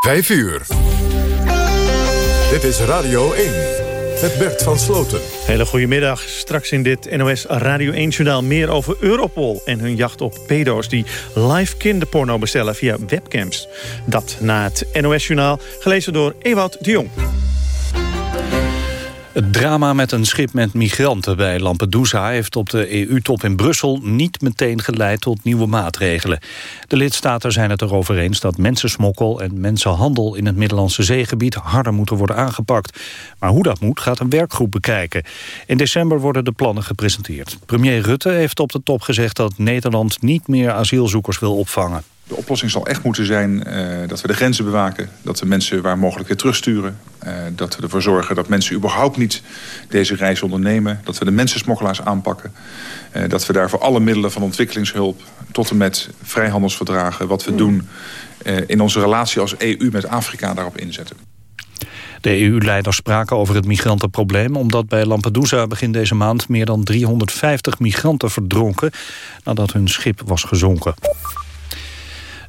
5 uur. Dit is Radio 1 met Bert van Sloten. Hele goedemiddag. Straks in dit NOS Radio 1-journaal meer over Europol... en hun jacht op pedo's die live kinderporno bestellen via webcams. Dat na het NOS-journaal, gelezen door Ewout de Jong. Het drama met een schip met migranten bij Lampedusa... heeft op de EU-top in Brussel niet meteen geleid tot nieuwe maatregelen. De lidstaten zijn het erover eens dat mensensmokkel en mensenhandel... in het Middellandse zeegebied harder moeten worden aangepakt. Maar hoe dat moet, gaat een werkgroep bekijken. In december worden de plannen gepresenteerd. Premier Rutte heeft op de top gezegd dat Nederland niet meer asielzoekers wil opvangen. De oplossing zal echt moeten zijn uh, dat we de grenzen bewaken. Dat we mensen waar mogelijk weer terugsturen. Uh, dat we ervoor zorgen dat mensen überhaupt niet deze reis ondernemen. Dat we de mensensmokkelaars aanpakken. Uh, dat we daarvoor alle middelen van ontwikkelingshulp... tot en met vrijhandelsverdragen, wat we doen... in onze relatie als EU met Afrika daarop inzetten. De EU-leiders spraken over het migrantenprobleem... omdat bij Lampedusa begin deze maand meer dan 350 migranten verdronken... nadat hun schip was gezonken.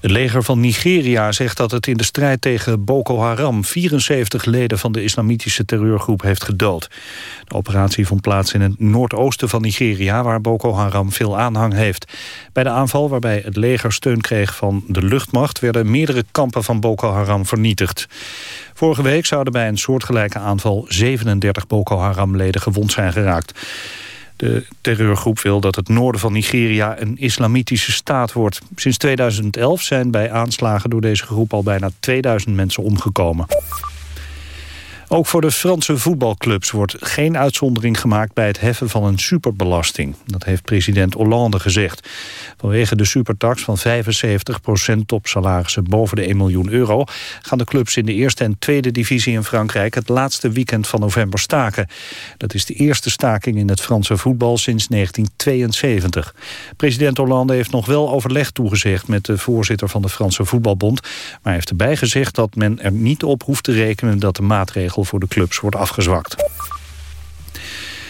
Het leger van Nigeria zegt dat het in de strijd tegen Boko Haram 74 leden van de islamitische terreurgroep heeft gedood. De operatie vond plaats in het noordoosten van Nigeria waar Boko Haram veel aanhang heeft. Bij de aanval waarbij het leger steun kreeg van de luchtmacht werden meerdere kampen van Boko Haram vernietigd. Vorige week zouden bij een soortgelijke aanval 37 Boko Haram leden gewond zijn geraakt. De terreurgroep wil dat het noorden van Nigeria een islamitische staat wordt. Sinds 2011 zijn bij aanslagen door deze groep al bijna 2000 mensen omgekomen. Ook voor de Franse voetbalclubs wordt geen uitzondering gemaakt bij het heffen van een superbelasting. Dat heeft president Hollande gezegd. Vanwege de supertax van 75 op salarissen boven de 1 miljoen euro... gaan de clubs in de eerste en tweede divisie in Frankrijk... het laatste weekend van november staken. Dat is de eerste staking in het Franse voetbal sinds 1972. President Hollande heeft nog wel overleg toegezegd... met de voorzitter van de Franse Voetbalbond... maar heeft erbij gezegd dat men er niet op hoeft te rekenen... dat de maatregel voor de clubs wordt afgezwakt.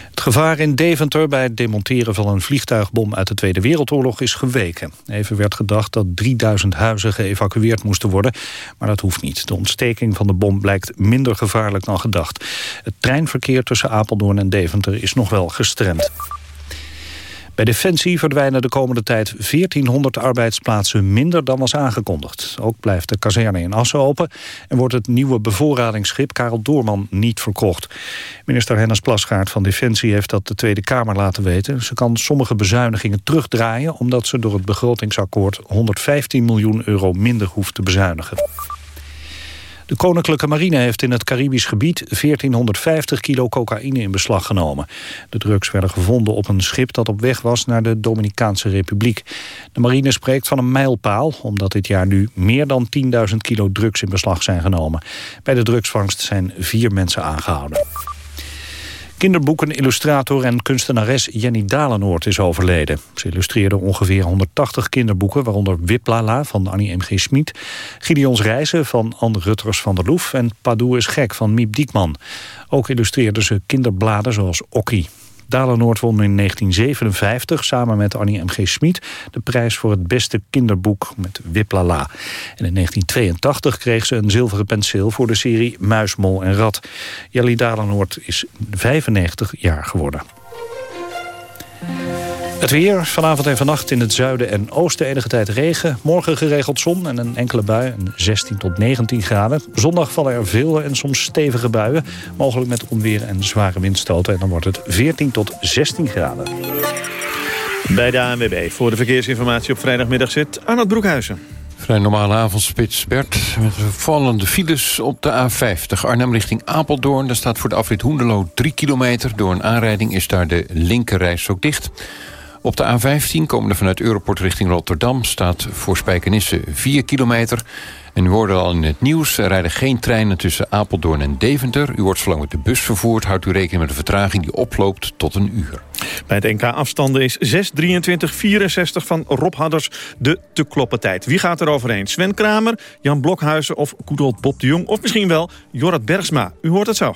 Het gevaar in Deventer bij het demonteren van een vliegtuigbom uit de Tweede Wereldoorlog is geweken. Even werd gedacht dat 3000 huizen geëvacueerd moesten worden, maar dat hoeft niet. De ontsteking van de bom blijkt minder gevaarlijk dan gedacht. Het treinverkeer tussen Apeldoorn en Deventer is nog wel gestremd. Bij Defensie verdwijnen de komende tijd 1400 arbeidsplaatsen minder dan was aangekondigd. Ook blijft de kazerne in Assen open en wordt het nieuwe bevoorradingsschip Karel Doorman niet verkocht. Minister Hennis Plasgaard van Defensie heeft dat de Tweede Kamer laten weten. Ze kan sommige bezuinigingen terugdraaien omdat ze door het begrotingsakkoord 115 miljoen euro minder hoeft te bezuinigen. De Koninklijke Marine heeft in het Caribisch gebied 1450 kilo cocaïne in beslag genomen. De drugs werden gevonden op een schip dat op weg was naar de Dominicaanse Republiek. De marine spreekt van een mijlpaal, omdat dit jaar nu meer dan 10.000 kilo drugs in beslag zijn genomen. Bij de drugsvangst zijn vier mensen aangehouden. Kinderboeken-illustrator en kunstenares Jenny Dalenoord is overleden. Ze illustreerde ongeveer 180 kinderboeken... waaronder Wiplala van Annie M.G. Schmid... Gideons Reizen van Anne Rutters van der Loef... en Padoe is gek van Miep Diekman. Ook illustreerde ze kinderbladen zoals Okkie. Dalenoord won in 1957 samen met Annie M.G. Smit... de prijs voor het beste kinderboek met Wiplala. En in 1982 kreeg ze een zilveren penseel voor de serie Muismol en Rat. Jelly Dalenoord is 95 jaar geworden. Het weer, vanavond en vannacht in het zuiden en oosten enige tijd regen. Morgen geregeld zon en een enkele bui, 16 tot 19 graden. Zondag vallen er veel en soms stevige buien. Mogelijk met onweer en zware windstoten. En dan wordt het 14 tot 16 graden. Bij de ANWB voor de verkeersinformatie op vrijdagmiddag zit Arnold Broekhuizen. Vrij normale avondspits, Bert. Met vallende files op de A50. Arnhem richting Apeldoorn. Daar staat voor de afrit Hoendelo 3 kilometer. Door een aanrijding is daar de linkerreis ook dicht. Op de A15 komende vanuit Europort richting Rotterdam... staat voor Spijkenisse 4 kilometer. En u hoorde al in het nieuws, er rijden geen treinen tussen Apeldoorn en Deventer. U wordt zolang met de bus vervoerd. Houdt u rekening met een vertraging die oploopt tot een uur. Bij het NK afstanden is 6.23.64 van Rob Hadders de te kloppen tijd. Wie gaat er overheen? Sven Kramer, Jan Blokhuizen of Koedold Bob de Jong... of misschien wel Jorrit Bergsma. U hoort het zo.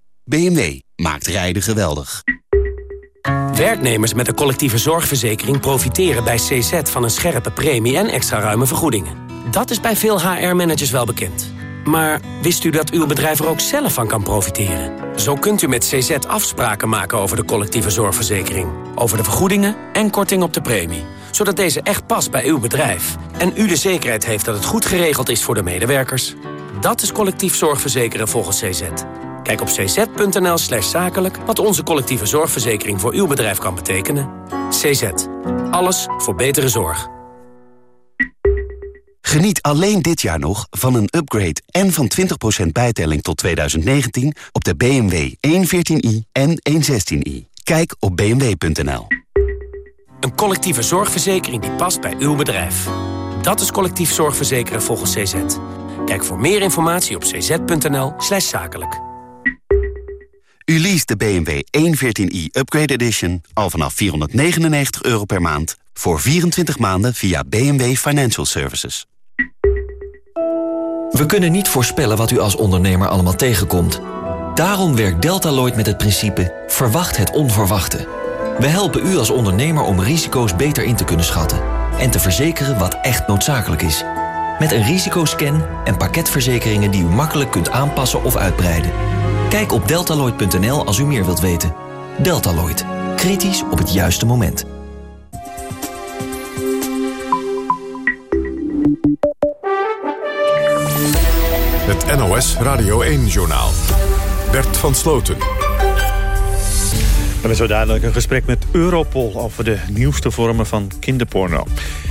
BMW maakt rijden geweldig. Werknemers met een collectieve zorgverzekering profiteren bij CZ van een scherpe premie en extra ruime vergoedingen. Dat is bij veel HR-managers wel bekend. Maar wist u dat uw bedrijf er ook zelf van kan profiteren? Zo kunt u met CZ afspraken maken over de collectieve zorgverzekering. Over de vergoedingen en korting op de premie. Zodat deze echt past bij uw bedrijf. En u de zekerheid heeft dat het goed geregeld is voor de medewerkers. Dat is collectief zorgverzekeren volgens CZ. Kijk op cz.nl slash zakelijk wat onze collectieve zorgverzekering voor uw bedrijf kan betekenen. CZ. Alles voor betere zorg. Geniet alleen dit jaar nog van een upgrade en van 20% bijtelling tot 2019 op de BMW 114i en 116i. Kijk op bmw.nl. Een collectieve zorgverzekering die past bij uw bedrijf. Dat is collectief zorgverzekeren volgens CZ. Kijk voor meer informatie op cz.nl slash zakelijk. U leest de BMW 114i Upgrade Edition al vanaf 499 euro per maand... voor 24 maanden via BMW Financial Services. We kunnen niet voorspellen wat u als ondernemer allemaal tegenkomt. Daarom werkt Deltaloid met het principe verwacht het onverwachte. We helpen u als ondernemer om risico's beter in te kunnen schatten... en te verzekeren wat echt noodzakelijk is. Met een risicoscan en pakketverzekeringen die u makkelijk kunt aanpassen of uitbreiden. Kijk op deltaloid.nl als u meer wilt weten. Deltaloid. Kritisch op het juiste moment. Het NOS Radio 1-journaal. Bert van Sloten. We hebben zo dadelijk een gesprek met Europol over de nieuwste vormen van kinderporno.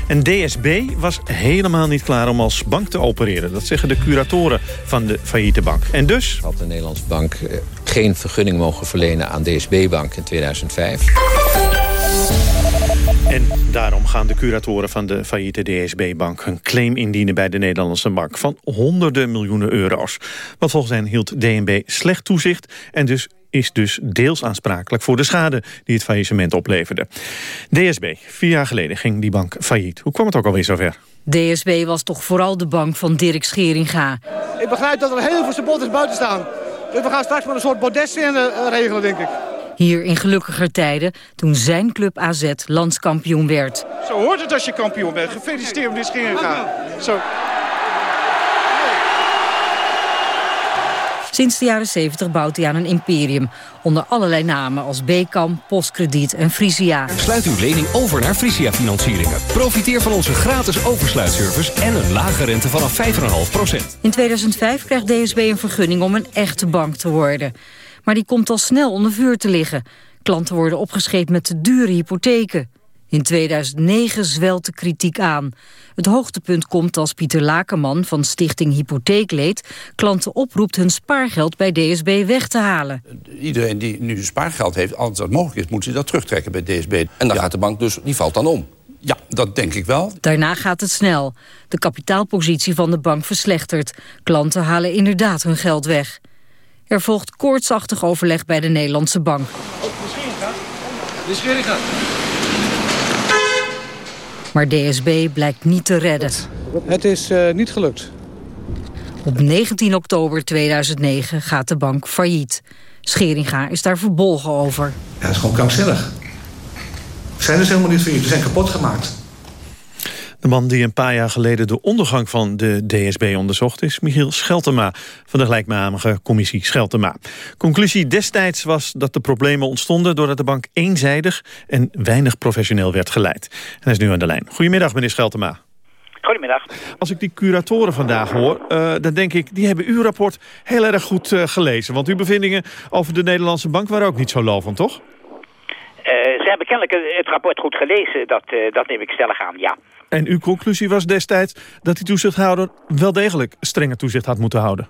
En DSB was helemaal niet klaar om als bank te opereren. Dat zeggen de curatoren van de failliete bank. En dus... Had de Nederlandse bank eh, geen vergunning mogen verlenen aan DSB-bank in 2005. En daarom gaan de curatoren van de failliete DSB-bank... hun claim indienen bij de Nederlandse bank van honderden miljoenen euro's. Want volgens hen hield DNB slecht toezicht... en dus is dus deels aansprakelijk voor de schade die het faillissement opleverde. DSB, vier jaar geleden ging die bank failliet. Hoe kwam het ook alweer zover? DSB was toch vooral de bank van Dirk Scheringa. Ik begrijp dat er heel veel supporters buiten staan. Dus we gaan straks maar een soort bordes regelen, denk ik. Hier in gelukkiger tijden, toen zijn club AZ landskampioen werd. Zo hoort het als je kampioen bent. Gefeliciteerd met Scheringa. Zo. Sinds de jaren 70 bouwt hij aan een imperium. Onder allerlei namen als Becam, Postkrediet en Frisia. Sluit uw lening over naar Frisia Financieringen. Profiteer van onze gratis oversluitservice en een lage rente vanaf 5,5%. In 2005 krijgt DSB een vergunning om een echte bank te worden. Maar die komt al snel onder vuur te liggen. Klanten worden opgescheept met te dure hypotheken. In 2009 zwelt de kritiek aan. Het hoogtepunt komt als Pieter Lakenman van Stichting Hypotheekleed... klanten oproept hun spaargeld bij DSB weg te halen. Iedereen die nu spaargeld heeft, als dat mogelijk is... moet ze dat terugtrekken bij DSB. En dan gaat de bank dus, die valt dan om. Ja, dat denk ik wel. Daarna gaat het snel. De kapitaalpositie van de bank verslechtert. Klanten halen inderdaad hun geld weg. Er volgt koortsachtig overleg bij de Nederlandse bank. Oh, de Scheringa. Maar DSB blijkt niet te redden. Het is uh, niet gelukt. Op 19 oktober 2009 gaat de bank failliet. Scheringa is daar verbolgen over. Ja, het is gewoon krankzinnig. We zijn dus helemaal niet failliet. We zijn kapot gemaakt. De man die een paar jaar geleden de ondergang van de DSB onderzocht... is Michiel Scheltema van de gelijknamige commissie Scheltema. Conclusie destijds was dat de problemen ontstonden... doordat de bank eenzijdig en weinig professioneel werd geleid. En hij is nu aan de lijn. Goedemiddag, meneer Scheltema. Goedemiddag. Als ik die curatoren vandaag hoor, uh, dan denk ik... die hebben uw rapport heel erg goed uh, gelezen. Want uw bevindingen over de Nederlandse bank waren ook niet zo lovend, toch? Uh, ze hebben kennelijk het rapport goed gelezen, dat, dat neem ik stellig aan, ja. En uw conclusie was destijds dat die toezichthouder wel degelijk strenger toezicht had moeten houden.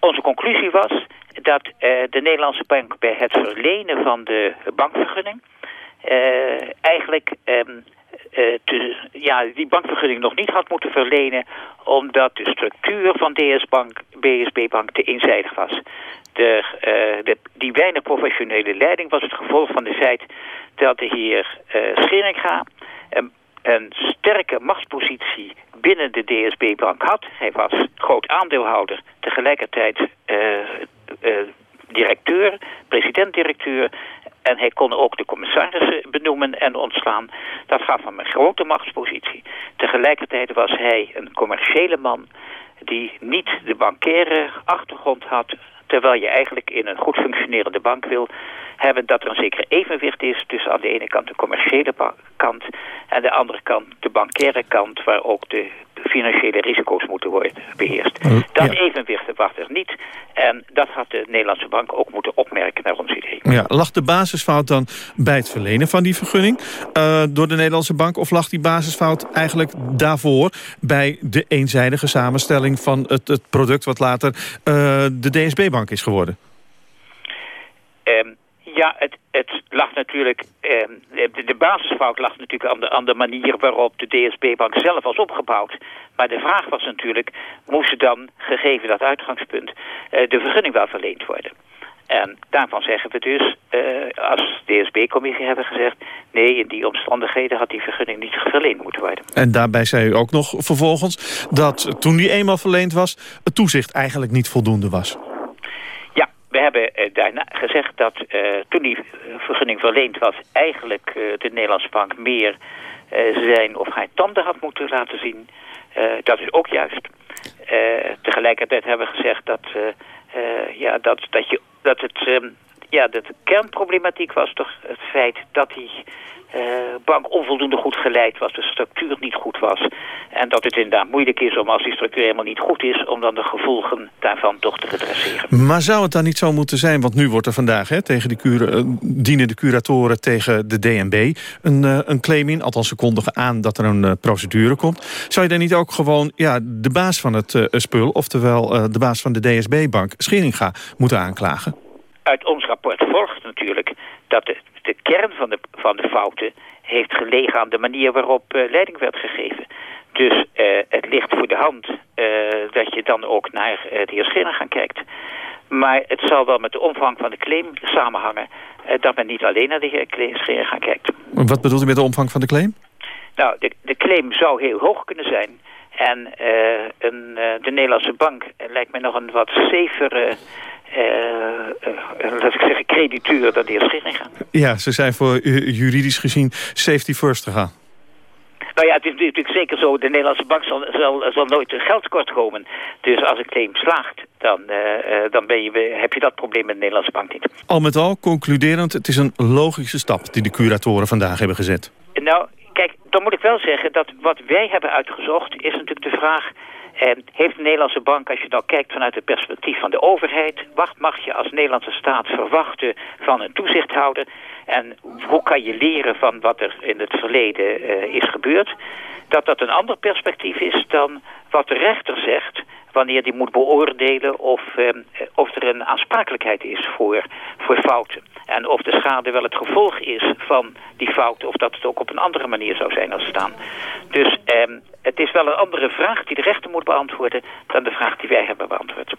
Onze conclusie was dat uh, de Nederlandse bank bij het verlenen van de bankvergunning uh, eigenlijk um, te, ja, die bankvergunning nog niet had moeten verlenen... omdat de structuur van DS Bank, BSB Bank te eenzijdig was. De, de, die weinig professionele leiding was het gevolg van het feit dat de heer Scheringa een, een sterke machtspositie binnen de DSB-bank had. Hij was groot aandeelhouder, tegelijkertijd uh, uh, directeur, president-directeur. En hij kon ook de commissarissen benoemen en ontslaan. Dat gaf hem een grote machtspositie. Tegelijkertijd was hij een commerciële man die niet de bankaire achtergrond had... terwijl je eigenlijk in een goed functionerende bank wil hebben dat er een zeker evenwicht is tussen aan de ene kant de commerciële kant en de andere kant de bankaire kant waar ook de financiële risico's moeten worden beheerst. Dat evenwicht was er niet en dat had de Nederlandse bank ook moeten opmerken naar ons idee. Ja, lag de basisfout dan bij het verlenen van die vergunning uh, door de Nederlandse bank of lag die basisfout eigenlijk daarvoor bij de eenzijdige samenstelling van het, het product wat later uh, de DSB-bank is geworden? Um, ja, het, het lag natuurlijk, eh, de, de, basisfout lag natuurlijk aan de, aan de manier waarop de DSB-bank zelf was opgebouwd. Maar de vraag was natuurlijk, moest dan, gegeven dat uitgangspunt, eh, de vergunning wel verleend worden? En daarvan zeggen we dus, uh, als DSB-commissie hebben gezegd... nee, in die omstandigheden had die vergunning niet verleend moeten worden. En daarbij zei u ook nog vervolgens dat toen die eenmaal verleend was... het toezicht eigenlijk niet voldoende was. We hebben uh, daarna gezegd dat uh, toen die vergunning verleend was... eigenlijk de Nederlandse bank meer zijn of haar tanden had moeten laten zien. dat is ook juist. tegelijkertijd hebben we gezegd dat, ja, dat, dat, je, dat, het, ehm, ja, de kernproblematiek was toch het feit dat die uh, bank onvoldoende goed geleid was, de structuur niet goed was. En dat het inderdaad moeilijk is om als die structuur helemaal niet goed is... om dan de gevolgen daarvan toch te redresseren. Maar zou het dan niet zo moeten zijn, want nu wordt er vandaag... Hè, tegen de cura uh, dienen de curatoren tegen de DNB een, uh, een claim in... althans ze kondigen aan dat er een procedure komt. Zou je dan niet ook gewoon ja, de baas van het spul... oftewel de baas van de DSB-bank, Scheringa, moeten aanklagen? Uit ons rapport volgt natuurlijk dat de de kern van de, van de fouten heeft gelegen aan de manier waarop uh, leiding werd gegeven. Dus uh, het ligt voor de hand uh, dat je dan ook naar de heer gaan kijkt. Maar het zal wel met de omvang van de claim samenhangen... dat men niet alleen naar de heer Schiller gaan kijkt. Wat bedoelt u met de omvang van de claim? Nou, de, de claim zou heel hoog kunnen zijn... En een, de Nederlandse bank lijkt mij nog een wat uh, laat ik zeggen, credituur dan de heer Scheringa. Ja, ze zijn voor juridisch gezien safety first te gaan. Nou ja, het is natuurlijk zeker zo, de Nederlandse bank zal, zal, zal nooit geld kort komen. Dus als een claim slaagt, dan, uh, dan ben je, heb je dat probleem met de Nederlandse bank niet. Al met al, concluderend, het is een logische stap die de curatoren vandaag hebben gezet. Nou, kijk, dan moet ik wel zeggen dat wat wij hebben uitgezocht is natuurlijk de vraag... En heeft de Nederlandse bank, als je dan kijkt vanuit het perspectief van de overheid... wat mag je als Nederlandse staat verwachten van een toezichthouder... en hoe kan je leren van wat er in het verleden uh, is gebeurd... dat dat een ander perspectief is dan wat de rechter zegt wanneer die moet beoordelen of, eh, of er een aansprakelijkheid is voor, voor fouten. En of de schade wel het gevolg is van die fouten... of dat het ook op een andere manier zou zijn als staan. Dus eh, het is wel een andere vraag die de rechter moet beantwoorden... dan de vraag die wij hebben beantwoord.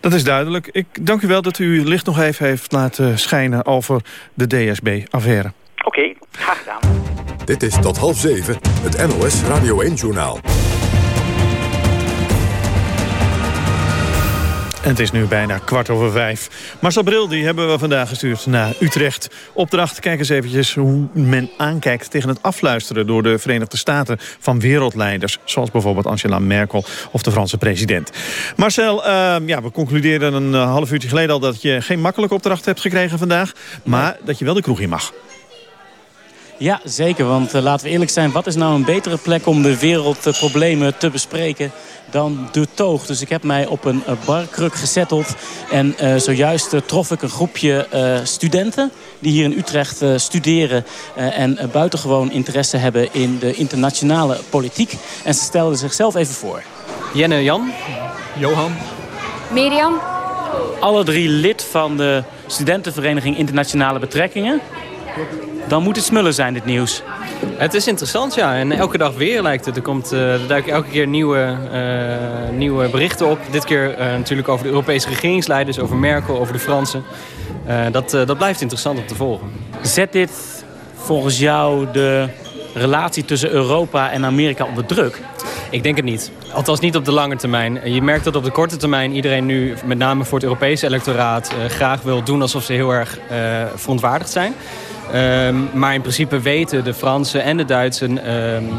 Dat is duidelijk. Ik dank u wel dat u uw licht nog even heeft laten schijnen... over de DSB-affaire. Oké, okay, graag gedaan. Dit is tot half zeven, het NOS Radio 1-journaal. En het is nu bijna kwart over vijf. Marcel Bril die hebben we vandaag gestuurd naar Utrecht. Opdracht, kijk eens eventjes hoe men aankijkt tegen het afluisteren... door de Verenigde Staten van wereldleiders. Zoals bijvoorbeeld Angela Merkel of de Franse president. Marcel, uh, ja, we concludeerden een uh, half uurtje geleden al... dat je geen makkelijke opdracht hebt gekregen vandaag. Maar dat je wel de kroeg in mag. Ja, zeker. Want uh, laten we eerlijk zijn, wat is nou een betere plek om de wereldproblemen te bespreken dan de toog. Dus ik heb mij op een barkruk gezetteld. En uh, zojuist uh, trof ik een groepje uh, studenten die hier in Utrecht studeren. en buitengewoon interesse hebben in de internationale politiek. En ze stelden zichzelf even voor. Jenne, Jan. Johan. Mirjam. Alle drie lid van de studentenvereniging Internationale Betrekkingen. Dan moet het smullen zijn, dit nieuws. Het is interessant, ja. En elke dag weer lijkt het. Er, komt, er duiken elke keer nieuwe, uh, nieuwe berichten op. Dit keer uh, natuurlijk over de Europese regeringsleiders, over Merkel, over de Fransen. dat, dat blijft interessant om te volgen. Zet dit volgens jou de relatie tussen Europa en Amerika onder druk? Ik denk het niet. Althans niet op de lange termijn. Je merkt dat op de korte termijn iedereen nu, met name voor het Europese electoraat... graag wil doen alsof ze heel erg verontwaardigd zijn. Um, maar in principe weten de Franse en de Duitse um, uh,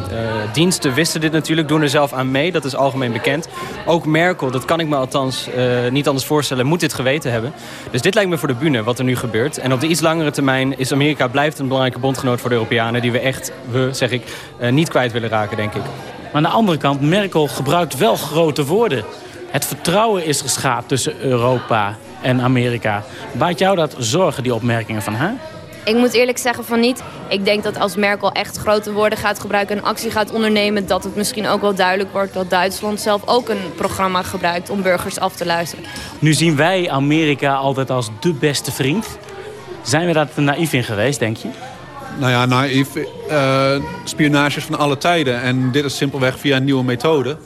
diensten wisten dit natuurlijk, doen er zelf aan mee. Dat is algemeen bekend. Ook Merkel, dat kan ik me althans uh, niet anders voorstellen, moet dit geweten hebben. Dus dit lijkt me voor de bühne wat er nu gebeurt. En op de iets langere termijn is Amerika blijft een belangrijke bondgenoot voor de Europeanen... die we echt, we zeg ik, uh, niet kwijt willen raken, denk ik. Maar aan de andere kant, Merkel gebruikt wel grote woorden. Het vertrouwen is geschaad tussen Europa en Amerika. Baat jou dat zorgen, die opmerkingen van haar? Ik moet eerlijk zeggen van niet. Ik denk dat als Merkel echt grote woorden gaat gebruiken... en actie gaat ondernemen... dat het misschien ook wel duidelijk wordt... dat Duitsland zelf ook een programma gebruikt... om burgers af te luisteren. Nu zien wij Amerika altijd als de beste vriend. Zijn we daar naïef in geweest, denk je? Nou ja, naïef. Uh, spionage van alle tijden. En dit is simpelweg via een nieuwe methode.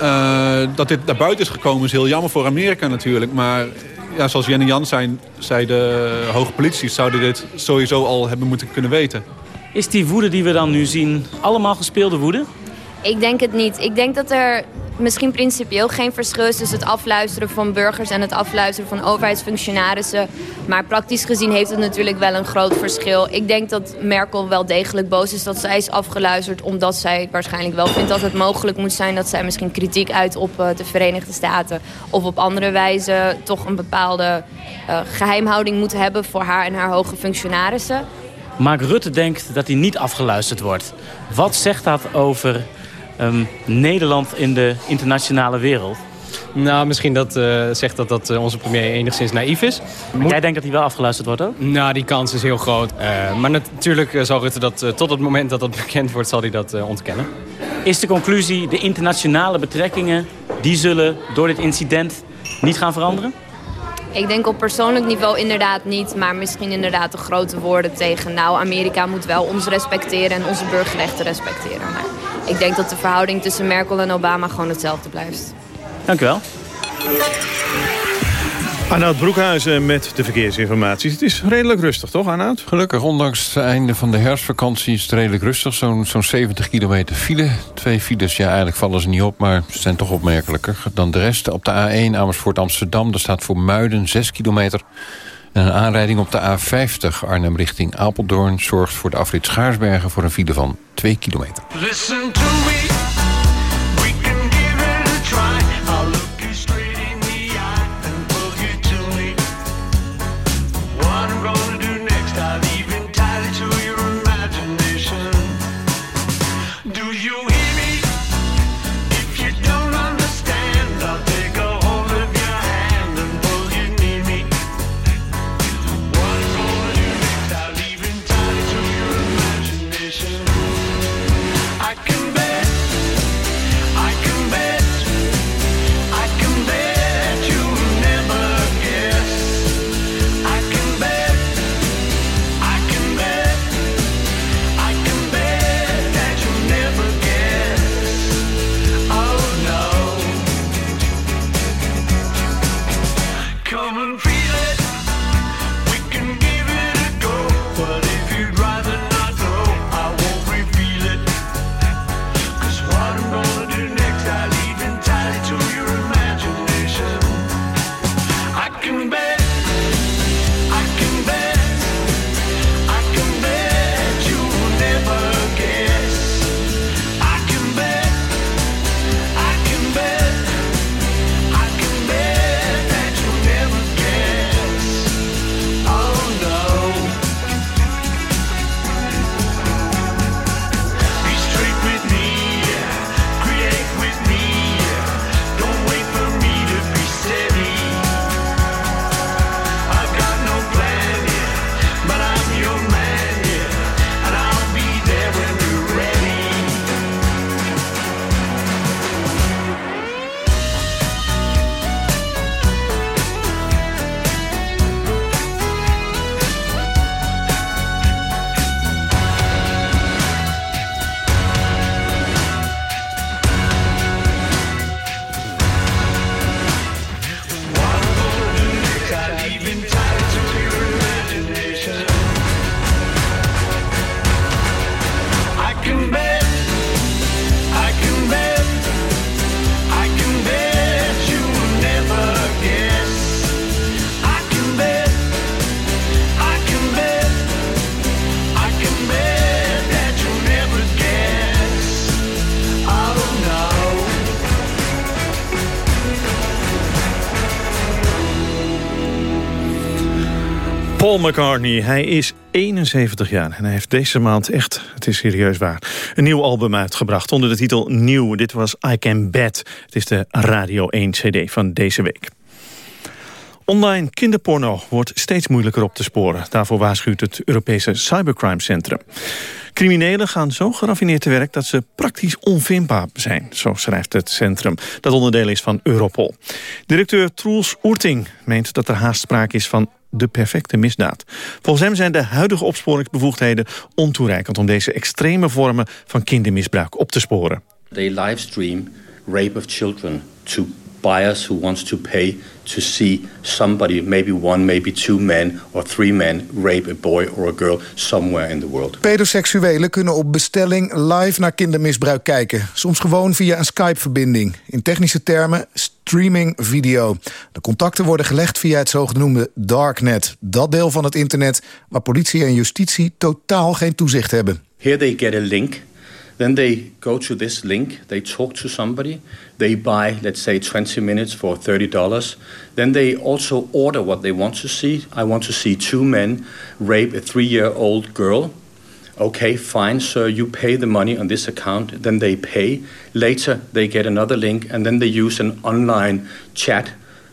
Uh, dat dit naar buiten is gekomen is heel jammer voor Amerika natuurlijk. Maar ja, zoals Jen en Jan zijn, zei de hoge politie... zouden dit sowieso al hebben moeten kunnen weten. Is die woede die we dan nu zien allemaal gespeelde woede? Ik denk het niet. Ik denk dat er misschien principieel geen verschil is tussen het afluisteren van burgers en het afluisteren van overheidsfunctionarissen. Maar praktisch gezien heeft het natuurlijk wel een groot verschil. Ik denk dat Merkel wel degelijk boos is dat zij is afgeluisterd. Omdat zij waarschijnlijk wel vindt dat het mogelijk moet zijn dat zij misschien kritiek uit op eh, de Verenigde Staten. Of op andere wijze toch een bepaalde uh, geheimhouding moet hebben voor haar en haar hoge functionarissen. Mark Rutte denkt dat hij niet afgeluisterd wordt. Wat zegt dat over um, Nederland in de internationale wereld? Nou, misschien dat, uh, zegt dat, dat uh, onze premier enigszins naïef is. Moet... Jij denkt dat hij wel afgeluisterd wordt ook? Nou, die kans is heel groot. Uh, maar natuurlijk zal Rutte dat tot het moment dat dat bekend wordt, zal hij dat ontkennen. Is de conclusie, de internationale betrekkingen, die zullen door dit incident niet gaan veranderen? Ik denk op persoonlijk niveau inderdaad niet, maar misschien inderdaad de grote woorden tegen... nou, Amerika moet wel ons respecteren en onze burgerrechten respecteren. Maar ik denk dat de verhouding tussen Merkel en Obama gewoon hetzelfde blijft. Dank u wel. Arnoud Broekhuizen met de verkeersinformatie. Het is redelijk rustig, toch Arnoud? Gelukkig, ondanks het einde van de herfstvakantie is het redelijk rustig. Zo'n zo'n 70 kilometer file. Twee files, ja, eigenlijk vallen ze niet op, maar ze zijn toch opmerkelijker dan de rest. Op de A1 Amersfoort-Amsterdam, daar staat voor Muiden 6 kilometer. En een aanrijding op de A50 Arnhem richting Apeldoorn... zorgt voor de afrit Schaarsbergen voor een file van 2 kilometer. Paul McCartney, hij is 71 jaar en hij heeft deze maand echt, het is serieus waar, een nieuw album uitgebracht onder de titel Nieuw. Dit was I Can Bet. Het is de Radio 1 CD van deze week. Online kinderporno wordt steeds moeilijker op te sporen. Daarvoor waarschuwt het Europese Cybercrime Centrum. Criminelen gaan zo geraffineerd te werk dat ze praktisch onvindbaar zijn, zo schrijft het centrum, dat onderdeel is van Europol. Directeur Troels Oerting meent dat er haast sprake is van de perfecte misdaad. Volgens hem zijn de huidige opsporingsbevoegdheden ontoereikend om deze extreme vormen van kindermisbruik op te sporen. They livestream rape of children to buyers who wants to pay to see somebody, maybe one, maybe two men or three men, rape a boy or a girl somewhere in the world. Pedoseksuelen kunnen op bestelling live naar kindermisbruik kijken. Soms gewoon via een Skype-verbinding. In technische termen streaming video. De contacten worden gelegd via het zogenoemde darknet. Dat deel van het internet waar politie en justitie totaal geen toezicht hebben. Here they get a link Then they go to this link, they talk to somebody, they buy, let's say, 20 minutes for $30. Then they also order what they want to see. I want to see two men rape a three year old girl. Okay, fine, sir, you pay the money on this account. Then they pay. Later, they get another link, and then they use an online chat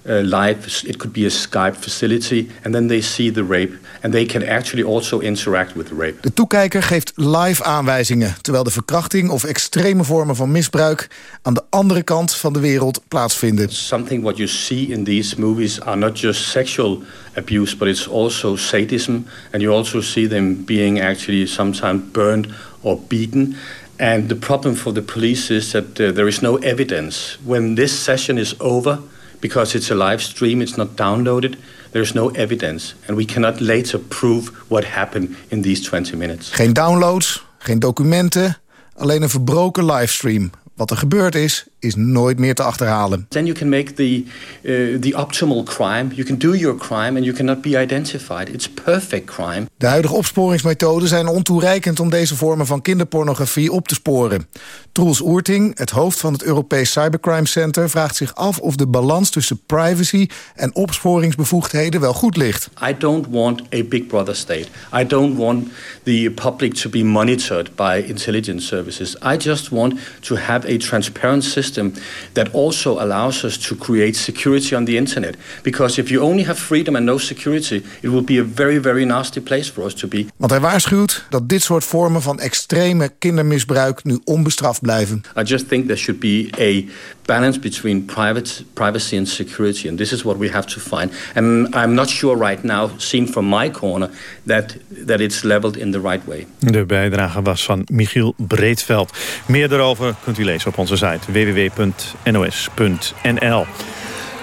uh, live. It could be a Skype facility, and then they see the rape, and they can actually also interact with the rape. De toekijker geeft live aanwijzingen, terwijl de verkrachting of extreme vormen van misbruik aan de andere kant van de wereld plaatsvinden. Something what you see in these movies are not just sexual abuse, but it's also sadism, and you also see them being actually sometimes burned or beaten. And the problem for the police is that uh, there is no evidence. When this session is over, because it's a live stream, it's not downloaded. There's no evidence, and we cannot later prove what happened in these 20 minutes. Geen downloads, geen documenten, alleen een verbroken livestream. Wat er gebeurd is, is nooit meer te achterhalen. Then you can make the, uh, the optimal crime. You can do your crime and you cannot be identified. It's perfect crime. De huidige opsporingsmethoden zijn ontoereikend om deze vormen van kinderpornografie op te sporen. Troels Oerting, het hoofd van het Europees Cybercrime Center, vraagt zich af of de balans tussen privacy en opsporingsbevoegdheden wel goed ligt. I don't want a big brother state. I don't want the public to be monitored by intelligence services. I just want to have a transparent system system that also allows us to create security on the internet. Because if you only have freedom and no security, it will be a very, very nasty place for us to be. Want hij waarschuwt dat dit soort vormen van extreme kindermisbruik nu onbestraft blijven. I just think there should be a balance between private, privacy and security. And this is what we have to find. And I'm not sure right now, seen from my corner, that, that it's leveled in the right way. De bijdrage was van Michiel Breedveld. Meer daarover kunt u lezen op onze site www.nos.nl.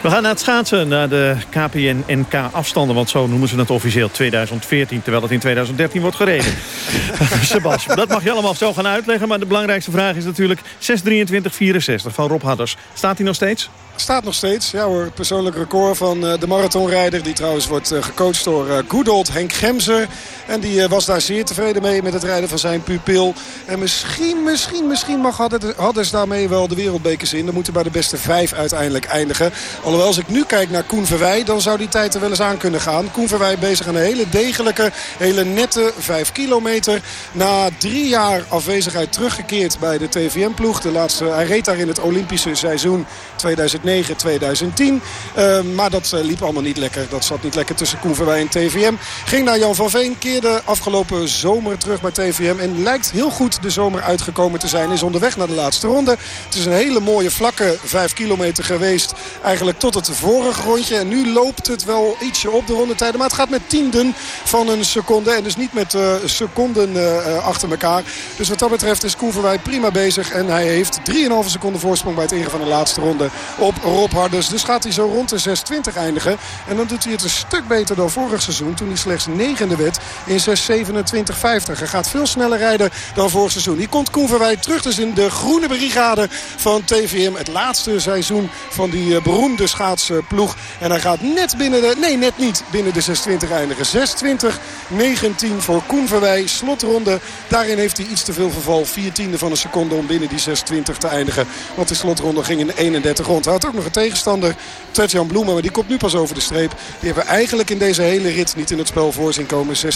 We gaan naar het schaatsen, naar de KPN-NK-afstanden... want zo noemen ze het officieel 2014... terwijl het in 2013 wordt gereden. Sebas, dat mag je allemaal zo gaan uitleggen... maar de belangrijkste vraag is natuurlijk 6.23.64 van Rob Hadders. Staat hij nog steeds? Staat nog steeds, ja hoor. Persoonlijk record van uh, de marathonrijder. Die trouwens wordt uh, gecoacht door uh, good old Henk Gemser. En die was daar zeer tevreden mee met het rijden van zijn pupil. En misschien, misschien, misschien mag Hadders daarmee wel de wereldbekers in. Dan moeten bij de beste vijf uiteindelijk eindigen. Alhoewel als ik nu kijk naar Koen Verwij, dan zou die tijd er wel eens aan kunnen gaan. Koen Verwij bezig aan een hele degelijke, hele nette vijf kilometer. Na drie jaar afwezigheid teruggekeerd bij de TVM-ploeg. De laatste, hij reed daar in het Olympische seizoen 2009 2010. Uh, maar dat uh, liep allemaal niet lekker. Dat zat niet lekker tussen Koen Verwij en TVM. Ging naar Jan van Veen. Keerde afgelopen zomer terug bij TVM. En lijkt heel goed de zomer uitgekomen te zijn. Is onderweg naar de laatste ronde. Het is een hele mooie vlakke 5 kilometer geweest. Eigenlijk tot het vorige rondje. En nu loopt het wel ietsje op de rondetijden. Maar het gaat met tienden van een seconde. En dus niet met uh, seconden uh, achter elkaar. Dus wat dat betreft is Koen Verwij prima bezig. En hij heeft 3,5 seconden voorsprong bij het ingaan van de laatste ronde op Rob Harders. Dus gaat hij zo rond de 6.20 eindigen. En dan doet hij het een stuk beter dan vorig seizoen. Toen hij slechts negende werd in 6.27.50. Hij gaat veel sneller rijden dan vorig seizoen. Hier komt Koen Verwij terug dus in de groene brigade van TVM. Het laatste seizoen van die eh, beroemde de schaatsploeg. En hij gaat net binnen de... Nee, net niet binnen de 6.20 eindigen. 6.20, 19 voor Koen Verwij. Slotronde. Daarin heeft hij iets te veel verval. 4 tiende van een seconde om binnen die 6.20 te eindigen. Want de slotronde ging in 31 rond. Hij ook nog een tegenstander. Tetjan Bloemen. Maar die komt nu pas over de streep. Die hebben eigenlijk in deze hele rit niet in het spel voor zien komen. 6.34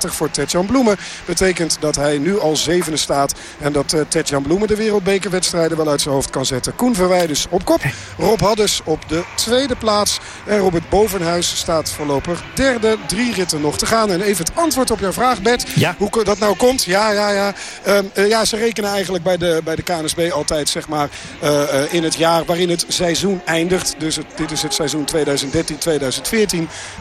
voor Tetjan Bloemen. Betekent dat hij nu al zevende staat. En dat uh, Tetjan Bloemen de wereldbekerwedstrijden wel uit zijn hoofd kan zetten. Koen Verwij dus op kop. Rob Hadders op de tweede plaats. En Robert Bovenhuis staat voorlopig derde. Drie ritten nog te gaan. En even het antwoord op jouw vraag, Bert. Ja. Hoe dat nou komt? Ja, ja, ja. Um, uh, ja, ze rekenen eigenlijk bij de, bij de KNSB altijd zeg maar, uh, in het jaar waarin het seizoen eindigt. Dus dit is het seizoen 2013-2014.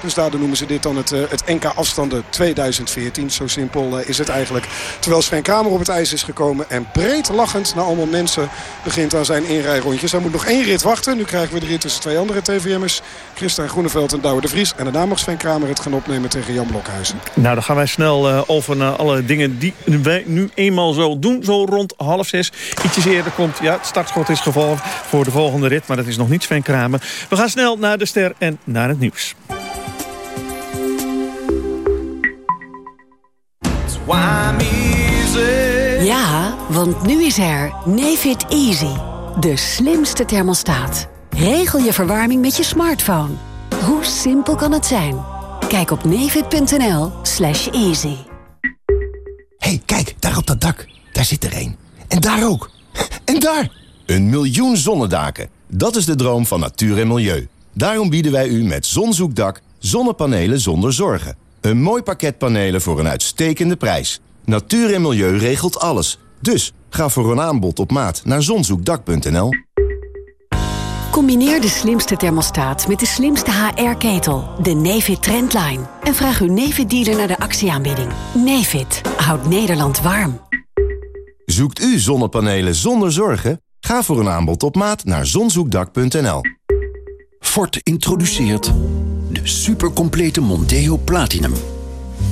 Dus daardoor noemen ze dit dan het, het NK afstanden 2014. Zo simpel is het eigenlijk. Terwijl Sven Kramer op het ijs is gekomen en breed lachend naar allemaal mensen begint aan zijn inrijrondjes. Hij moet nog één rit wachten. Nu krijgen we de rit tussen twee andere TVM'ers. Christian Groeneveld en Douwe de Vries. En daarna mag Sven Kramer het gaan opnemen tegen Jan Blokhuizen. Nou, dan gaan wij snel uh, over naar alle dingen die wij nu eenmaal zo doen. Zo rond half zes. Ietsjes eerder komt, ja, het startschot is gevallen voor de volgende rit. Maar dat is nog niet Sven Kramer. We gaan snel naar de ster en naar het nieuws. Ja, want nu is er Nefit Easy. De slimste thermostaat. Regel je verwarming met je smartphone. Hoe simpel kan het zijn? Kijk op nefit.nl slash easy. hey, kijk, daar op dat dak. Daar zit er één. En daar ook. En daar! Een miljoen zonnedaken. Dat is de droom van natuur en milieu. Daarom bieden wij u met Zonzoekdak zonnepanelen zonder zorgen. Een mooi pakket panelen voor een uitstekende prijs. Natuur en milieu regelt alles. Dus ga voor een aanbod op maat naar zonzoekdak.nl. Combineer de slimste thermostaat met de slimste HR-ketel, de Nefit Trendline. En vraag uw Nefit-dealer naar de actieaanbieding. Nefit houdt Nederland warm. Zoekt u zonnepanelen zonder zorgen? Ga voor een aanbod op maat naar zonzoekdak.nl. Ford introduceert de supercomplete Monteo Platinum.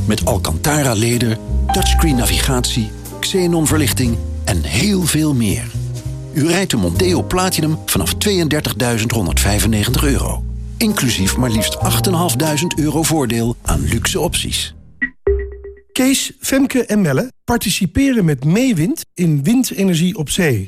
Met Alcantara-leder, touchscreen navigatie, xenon verlichting en heel veel meer. U rijdt de Monteo Platinum vanaf 32.195 euro. Inclusief maar liefst 8.500 euro voordeel aan luxe opties. Kees, Femke en Melle participeren met Meewind in windenergie op zee.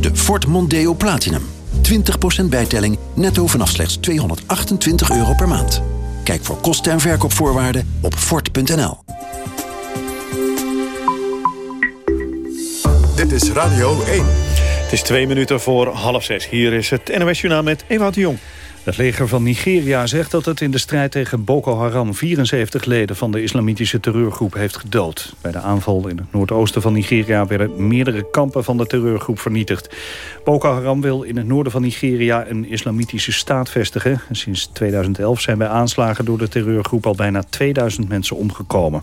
De Ford Mondeo Platinum. 20% bijtelling, netto vanaf slechts 228 euro per maand. Kijk voor kosten en verkoopvoorwaarden op Ford.nl. Dit is Radio 1. Het is twee minuten voor half zes. Hier is het NOS Journaal met Ewout de Jong. Het leger van Nigeria zegt dat het in de strijd tegen Boko Haram... 74 leden van de islamitische terreurgroep heeft gedood. Bij de aanval in het noordoosten van Nigeria... werden meerdere kampen van de terreurgroep vernietigd. Boko Haram wil in het noorden van Nigeria een islamitische staat vestigen. Sinds 2011 zijn bij aanslagen door de terreurgroep... al bijna 2000 mensen omgekomen.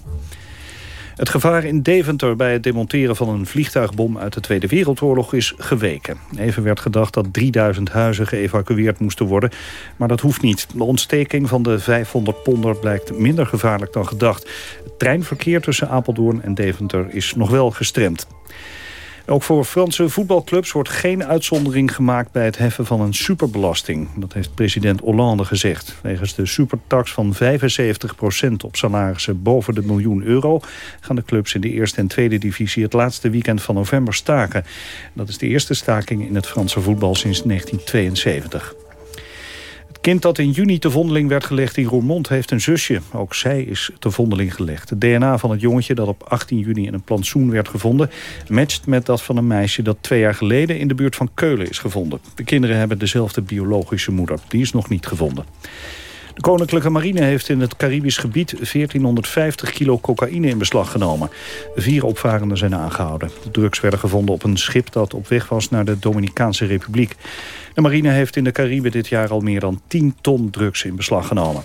Het gevaar in Deventer bij het demonteren van een vliegtuigbom uit de Tweede Wereldoorlog is geweken. Even werd gedacht dat 3000 huizen geëvacueerd moesten worden, maar dat hoeft niet. De ontsteking van de 500 ponder blijkt minder gevaarlijk dan gedacht. Het treinverkeer tussen Apeldoorn en Deventer is nog wel gestremd. Ook voor Franse voetbalclubs wordt geen uitzondering gemaakt bij het heffen van een superbelasting. Dat heeft president Hollande gezegd. Wegens de supertax van 75% op salarissen boven de miljoen euro... gaan de clubs in de eerste en tweede divisie het laatste weekend van november staken. Dat is de eerste staking in het Franse voetbal sinds 1972 kind dat in juni te vondeling werd gelegd in Roermond heeft een zusje. Ook zij is te vondeling gelegd. Het DNA van het jongetje dat op 18 juni in een plantsoen werd gevonden... matcht met dat van een meisje dat twee jaar geleden in de buurt van Keulen is gevonden. De kinderen hebben dezelfde biologische moeder. Die is nog niet gevonden. De Koninklijke Marine heeft in het Caribisch gebied 1450 kilo cocaïne in beslag genomen. Vier opvarenden zijn aangehouden. De drugs werden gevonden op een schip dat op weg was naar de Dominicaanse Republiek. De marine heeft in de Cariben dit jaar al meer dan 10 ton drugs in beslag genomen.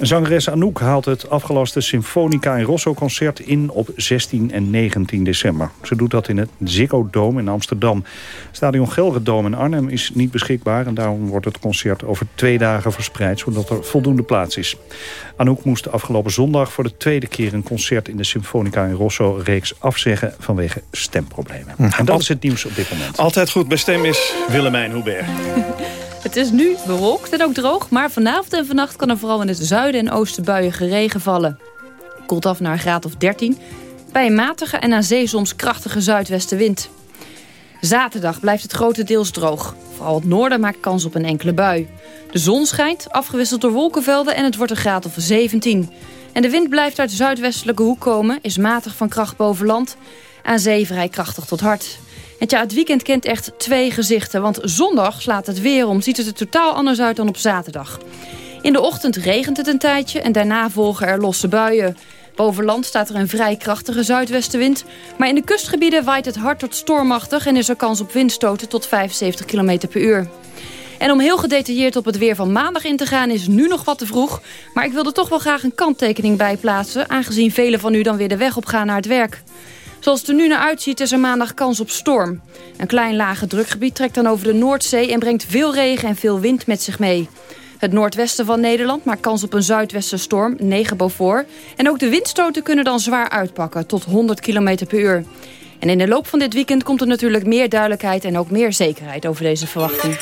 Zangeres Anouk haalt het afgelaste Symfonica in Rosso-concert in op 16 en 19 december. Ze doet dat in het Ziggo Dome in Amsterdam. Stadion Gelredome in Arnhem is niet beschikbaar... en daarom wordt het concert over twee dagen verspreid... zodat er voldoende plaats is. Anouk moest afgelopen zondag voor de tweede keer... een concert in de Symfonica in Rosso-reeks afzeggen vanwege stemproblemen. Hm. En dat is het nieuws op dit moment. Altijd goed bij stem is Willemijn Hubert. Het is nu bewolkt en ook droog, maar vanavond en vannacht kan er vooral in het zuiden en oosten buien geregen vallen. Koelt af naar een graad of 13, bij een matige en aan zee soms krachtige zuidwestenwind. Zaterdag blijft het grotendeels droog. Vooral het noorden maakt kans op een enkele bui. De zon schijnt, afgewisseld door wolkenvelden en het wordt een graad of 17. En de wind blijft uit zuidwestelijke hoek komen, is matig van kracht boven land. Aan zee vrij krachtig tot hard. Het weekend kent echt twee gezichten. Want zondag slaat het weer om. Ziet het er totaal anders uit dan op zaterdag. In de ochtend regent het een tijdje en daarna volgen er losse buien. Boven land staat er een vrij krachtige zuidwestenwind. Maar in de kustgebieden waait het hard tot stormachtig... en is er kans op windstoten tot 75 km per uur. En om heel gedetailleerd op het weer van maandag in te gaan is nu nog wat te vroeg. Maar ik wilde toch wel graag een kanttekening bij plaatsen... aangezien velen van u dan weer de weg op gaan naar het werk. Zoals het er nu naar uitziet is er maandag kans op storm. Een klein lage drukgebied trekt dan over de Noordzee... en brengt veel regen en veel wind met zich mee. Het noordwesten van Nederland maakt kans op een zuidwestenstorm, 9 boven. En ook de windstoten kunnen dan zwaar uitpakken, tot 100 km per uur. En in de loop van dit weekend komt er natuurlijk meer duidelijkheid... en ook meer zekerheid over deze verwachting.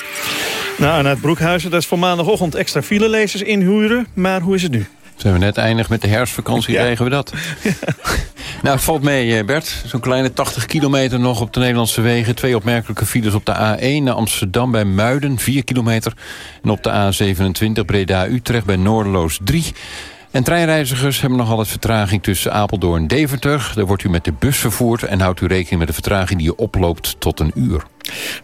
Nou, naar het Broekhuizen, dat is voor maandagochtend extra filelezers inhuren. Maar hoe is het nu? Zijn we net eindig met de herfstvakantie, ja. krijgen we dat. nou, het valt mee, eh, Bert. Zo'n kleine 80 kilometer nog op de Nederlandse wegen. Twee opmerkelijke files op de A1 naar Amsterdam bij Muiden, 4 kilometer. En op de A27 Breda-Utrecht bij Noorderloos 3 en treinreizigers hebben nog altijd vertraging tussen Apeldoorn en Deventer. Daar wordt u met de bus vervoerd en houdt u rekening met de vertraging die oploopt tot een uur.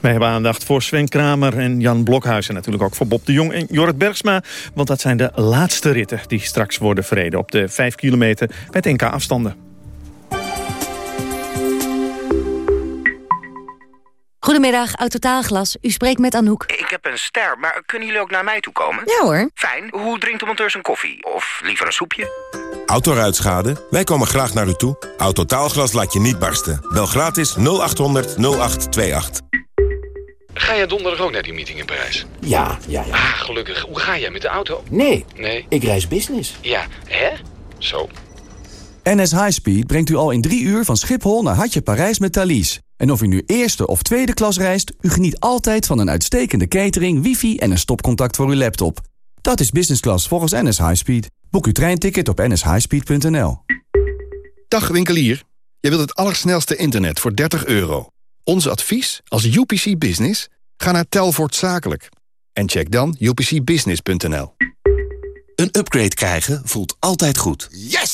Wij hebben aandacht voor Sven Kramer en Jan Blokhuis... en natuurlijk ook voor Bob de Jong en Jorrit Bergsma... want dat zijn de laatste ritten die straks worden verreden... op de 5 kilometer met NK afstanden. Goedemiddag, Autotaalglas. U spreekt met Anouk. Ik heb een ster, maar kunnen jullie ook naar mij toe komen? Ja hoor. Fijn. Hoe drinkt de monteur zijn koffie? Of liever een soepje? Autoruitschade? Wij komen graag naar u toe. Autotaalglas laat je niet barsten. Bel gratis 0800 0828. Ga jij donderdag ook naar die meeting in Parijs? Ja, ja, ja. Ah, gelukkig. Hoe ga jij met de auto? Nee. Nee? Ik reis business. Ja, hè? Zo. NS Highspeed brengt u al in drie uur van Schiphol naar Hartje Parijs met Thalys. En of u nu eerste of tweede klas reist... u geniet altijd van een uitstekende catering, wifi en een stopcontact voor uw laptop. Dat is business class volgens NS Highspeed. Boek uw treinticket op nshighspeed.nl. Dag winkelier. Je wilt het allersnelste internet voor 30 euro. Ons advies als UPC Business? Ga naar Telvoort Zakelijk. En check dan upcbusiness.nl. Een upgrade krijgen voelt altijd goed. Yes!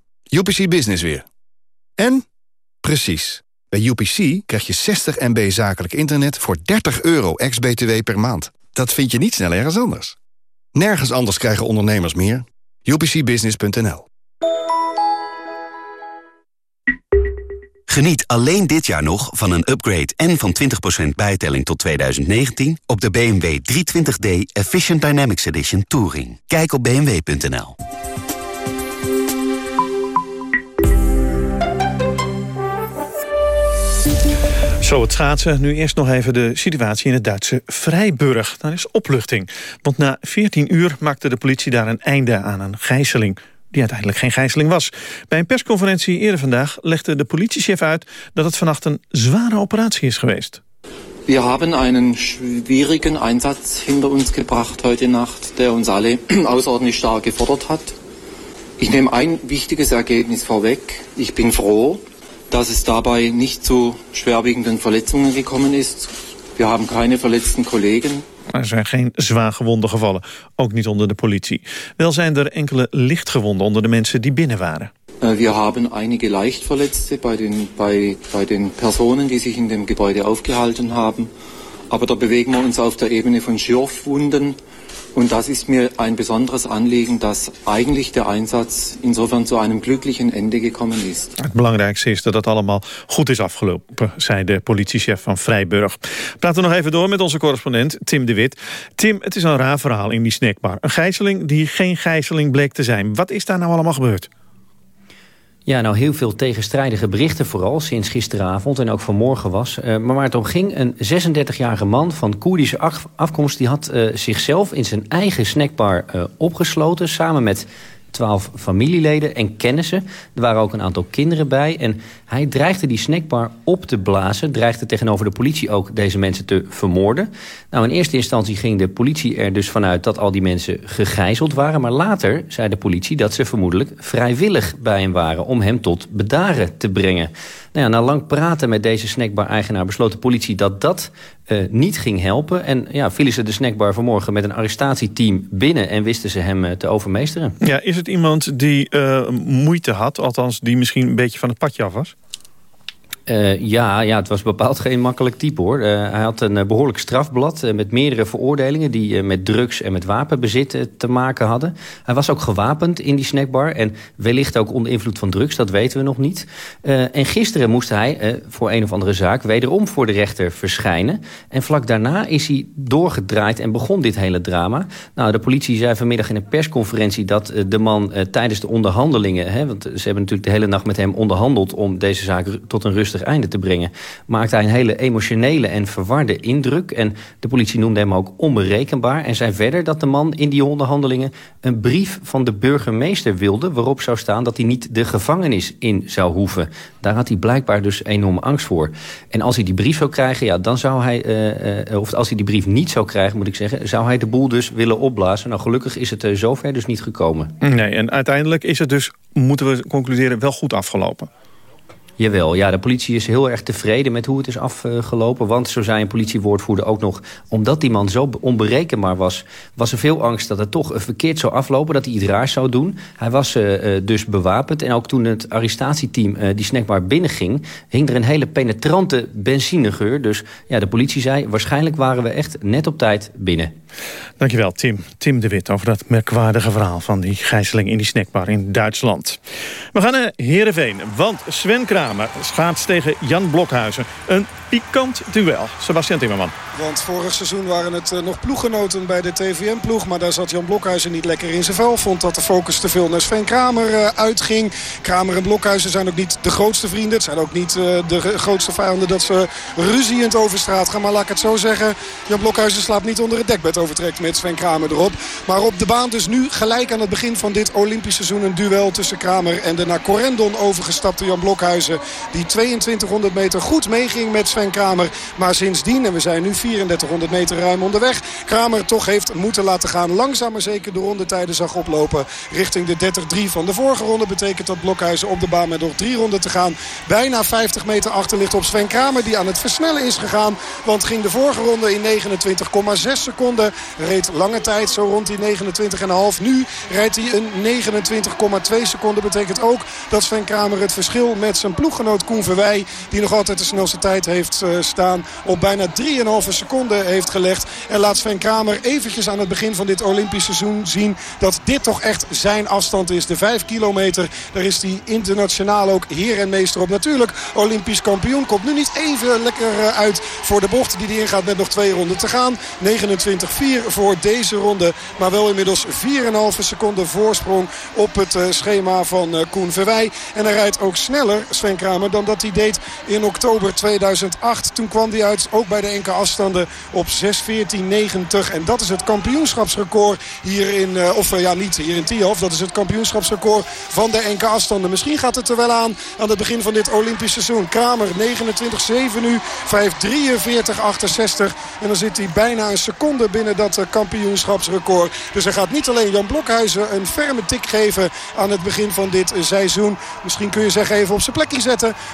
UPC Business weer. En? Precies. Bij UPC krijg je 60 MB zakelijk internet voor 30 euro ex-BTW per maand. Dat vind je niet snel ergens anders. Nergens anders krijgen ondernemers meer. UPCbusiness.nl Geniet alleen dit jaar nog van een upgrade en van 20% bijtelling tot 2019 op de BMW 320d Efficient Dynamics Edition Touring. Kijk op bmw.nl. Zo het schaatsen. Nu eerst nog even de situatie in het Duitse Vrijburg. Daar is opluchting. Want na 14 uur maakte de politie daar een einde aan een gijzeling die uiteindelijk geen gijzeling was. Bij een persconferentie eerder vandaag legde de politiechef uit... dat het vannacht een zware operatie is geweest. Wir haben einen schwierigen Einsatz hinter uns gebracht heute Nacht, der uns alle außerordentlich stark gefordert hat. Ich nehme ein wichtiges Ergebnis vorweg. Ich bin froh, dass es dabei nicht zu schwerwiegenden Verletzungen gekommen ist. Wir haben keine verletzten Kollegen Er zijn geen zwaar gewonden gevallen, ook niet onder de politie. Wel zijn er enkele lichtgewonden onder de mensen die binnen waren. Äh, wir haben einige Leichtverletzte bei den, bei, bei den Personen, die sich in dem Gebäude aufgehalten haben. Aber da bewegen wir uns auf der Ebene von Schürfwunden. Und das ist mir ein besonderes Anliegen, dass eigentlich der Einsatz insofern zu einem glücklichen Ende gekommen ist. Het belangrijkste is dat het allemaal goed is afgelopen, zei de politiechef van Vrijburg. Praten we nog even door met onze correspondent Tim de Wit. Tim, het is een raar verhaal in die snackbar. Een gijzeling die geen gijzeling bleek te zijn. Wat is daar nou allemaal gebeurd? Ja, nou heel veel tegenstrijdige berichten vooral sinds gisteravond en ook vanmorgen was. Uh, maar waar het om ging, een 36-jarige man van Koerdische afkomst... die had uh, zichzelf in zijn eigen snackbar uh, opgesloten... samen met twaalf familieleden en kennissen. Er waren ook een aantal kinderen bij. En hij dreigde die snackbar op te blazen. Dreigde tegenover de politie ook deze mensen te vermoorden. Nou, in eerste instantie ging de politie er dus vanuit... dat al die mensen gegijzeld waren. Maar later zei de politie dat ze vermoedelijk vrijwillig bij hem waren... om hem tot bedaren te brengen. Nou ja, na lang praten met deze snackbar-eigenaar besloot de politie dat dat uh, niet ging helpen. En ja, vielen ze de snackbar vanmorgen met een arrestatieteam binnen... en wisten ze hem uh, te overmeesteren. Ja, is het iemand die uh, moeite had, althans die misschien een beetje van het padje af was? Uh, ja, ja, het was bepaald geen makkelijk type hoor. Uh, hij had een uh, behoorlijk strafblad met meerdere veroordelingen... die met drugs en met wapenbezit te maken hadden. Hij was ook gewapend in die snackbar... en wellicht ook onder invloed van drugs, dat weten we nog niet. en gisteren moest hij voor een of andere zaak... wederom voor de rechter verschijnen. En vlak daarna is hij doorgedraaid en begon dit hele drama. Nou, de politie zei vanmiddag in een persconferentie... dat de man tijdens de onderhandelingen... Hè, want ze hebben natuurlijk de hele nacht met hem onderhandeld... om deze zaak tot een rustig einde te brengen... maakte hij een hele emotionele en verwarde indruk. En de politie noemde hem ook onberekenbaar... en zei verder dat de man in die onderhandelingen... een brief van de burgemeester wilde... waarop zou staan dat hij niet de gevangenis in zou hoeven. Daar had hij blijkbaar dus enorme angst voor. En als hij die brief zou krijgen, ja, dan zou hij... Uh, uh, of als hij die brief niet zou krijgen, moet ik zeggen... zou hij de boel dus willen opblazen. Nou, gelukkig is het uh, zover dus niet gekomen. Nee, en uiteindelijk is het dus, moeten we concluderen, wel goed afgelopen. Jawel, ja, de politie is heel erg tevreden met hoe het is afgelopen. Want, zo zei een politiewoordvoerder ook nog... omdat die man zo onberekenbaar was... was er veel angst dat het toch verkeerd zou aflopen... dat hij iets raars zou doen. Hij was uh, dus bewapend. En ook toen het arrestatieteam uh, die snackbar binnenging... hing er een hele penetrante benzinegeur. Dus ja, de politie zei... waarschijnlijk waren we echt net op tijd binnen. Dankjewel, Tim. Tim de Wit over dat merkwaardige verhaal... van die gijzeling in die snackbar in Duitsland. We gaan naar Heerenveen, want Sven Kramer schaats tegen Jan Blokhuizen. Een pikant duel. Sebastian Timmerman. Want vorig seizoen waren het uh, nog ploeggenoten bij de TVM-ploeg. Maar daar zat Jan Blokhuizen niet lekker in zijn vel. Vond dat de focus te veel naar Sven Kramer uh, uitging. Kramer en Blokhuizen zijn ook niet de grootste vrienden. Het zijn ook niet uh, de grootste vijanden dat ze ruziend over straat gaan. Maar laat ik het zo zeggen. Jan Blokhuizen slaapt niet onder het dekbed overtrekt met Sven Kramer erop. Maar op de baan dus nu gelijk aan het begin van dit Olympisch seizoen... een duel tussen Kramer en de naar Corendon overgestapte Jan Blokhuizen. Die 2200 meter goed meeging met Sven Kramer. Maar sindsdien, en we zijn nu 3400 meter ruim onderweg... Kramer toch heeft moeten laten gaan. Langzaam maar zeker de rondetijden zag oplopen. Richting de 30-3 van de vorige ronde betekent dat Blokhuizen op de baan met nog drie ronden te gaan. Bijna 50 meter achter ligt op Sven Kramer die aan het versnellen is gegaan. Want ging de vorige ronde in 29,6 seconden. Reed lange tijd zo rond die 29,5. Nu rijdt hij een 29,2 seconden. Betekent ook dat Sven Kramer het verschil met zijn ploeggenoot Koen Verwij... die nog altijd de snelste tijd heeft uh, staan... op bijna 3,5 seconden heeft gelegd. En laat Sven Kramer eventjes aan het begin van dit Olympisch seizoen zien... dat dit toch echt zijn afstand is. De 5 kilometer, daar is hij internationaal ook heer en meester op. Natuurlijk, Olympisch kampioen komt nu niet even lekker uh, uit voor de bocht... die hij ingaat met nog twee ronden te gaan. 29-4 voor deze ronde. Maar wel inmiddels 4,5 seconden voorsprong op het uh, schema van Koen Verwij. En hij rijdt ook sneller, Sven Kramer, dan dat hij deed in oktober 2008. Toen kwam hij uit, ook bij de enkele afstanden, op 6.14.90. En dat is het kampioenschapsrecord hier in, uh, of ja niet hier in Tialf. Dat is het kampioenschapsrecord van de enkele afstanden. Misschien gaat het er wel aan aan het begin van dit Olympisch seizoen. Kramer 29-7 nu, 5.43.68. En dan zit hij bijna een seconde binnen dat kampioenschapsrecord. Dus hij gaat niet alleen Jan Blokhuizen een ferme tik geven aan het begin van dit seizoen. Misschien kun je zeggen even op zijn plekje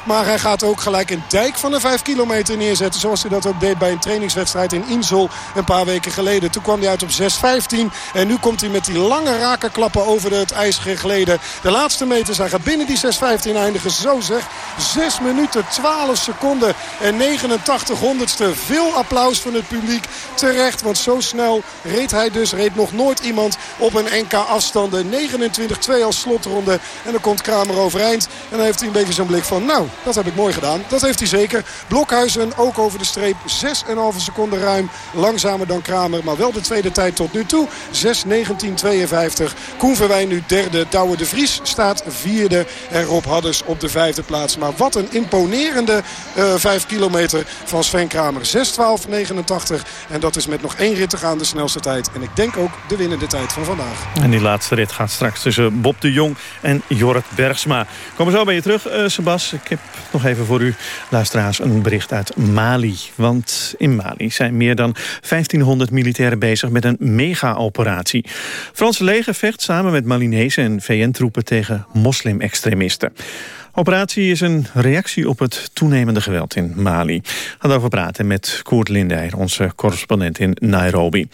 Maar hij gaat ook gelijk een dijk van een 5 kilometer neerzetten. Zoals hij dat ook deed bij een trainingswedstrijd in Insel een paar weken geleden. Toen kwam hij uit op 6.15. En nu komt hij met die lange rakenklappen over het ijs gegleden. De laatste meters, hij gaat binnen die 6.15 eindigen. Zo zeg, 6 minuten 12 seconden en 89 honderdste. Veel applaus van het publiek. Terecht, want zo snel reed hij dus. Reed nog nooit iemand op een NK afstanden. 29-2 als slotronde. En dan komt Kramer overeind. En dan heeft hij een beetje zo'n van, nou, dat heb ik mooi gedaan. Dat heeft hij zeker. Blokhuizen ook over de streep. 6,5 seconden ruim. Langzamer dan Kramer. Maar wel de tweede tijd tot nu toe. 6.19.52. Koen Verwijn nu derde. Douwe de Vries staat vierde. En Rob Hadders op de vijfde plaats. Maar wat een imponerende uh, vijf kilometer van Sven Kramer. 6.12.89. En dat is met nog één rit te gaan de snelste tijd. En ik denk ook de winnende tijd van vandaag. En die laatste rit gaat straks tussen Bob de Jong en Jorrit Bergsma. Komen zo bij je terug, uh, Sebas. Ik heb nog even voor u, luisteraars, een bericht uit Mali. Want in Mali zijn meer dan 1500 militairen bezig met een mega-operatie. Franse leger vecht samen met Malinese en VN-troepen tegen moslim-extremisten. Operatie is een reactie op het toenemende geweld in Mali. We gaan over praten met Koert Lindeyer, onze correspondent in Nairobi.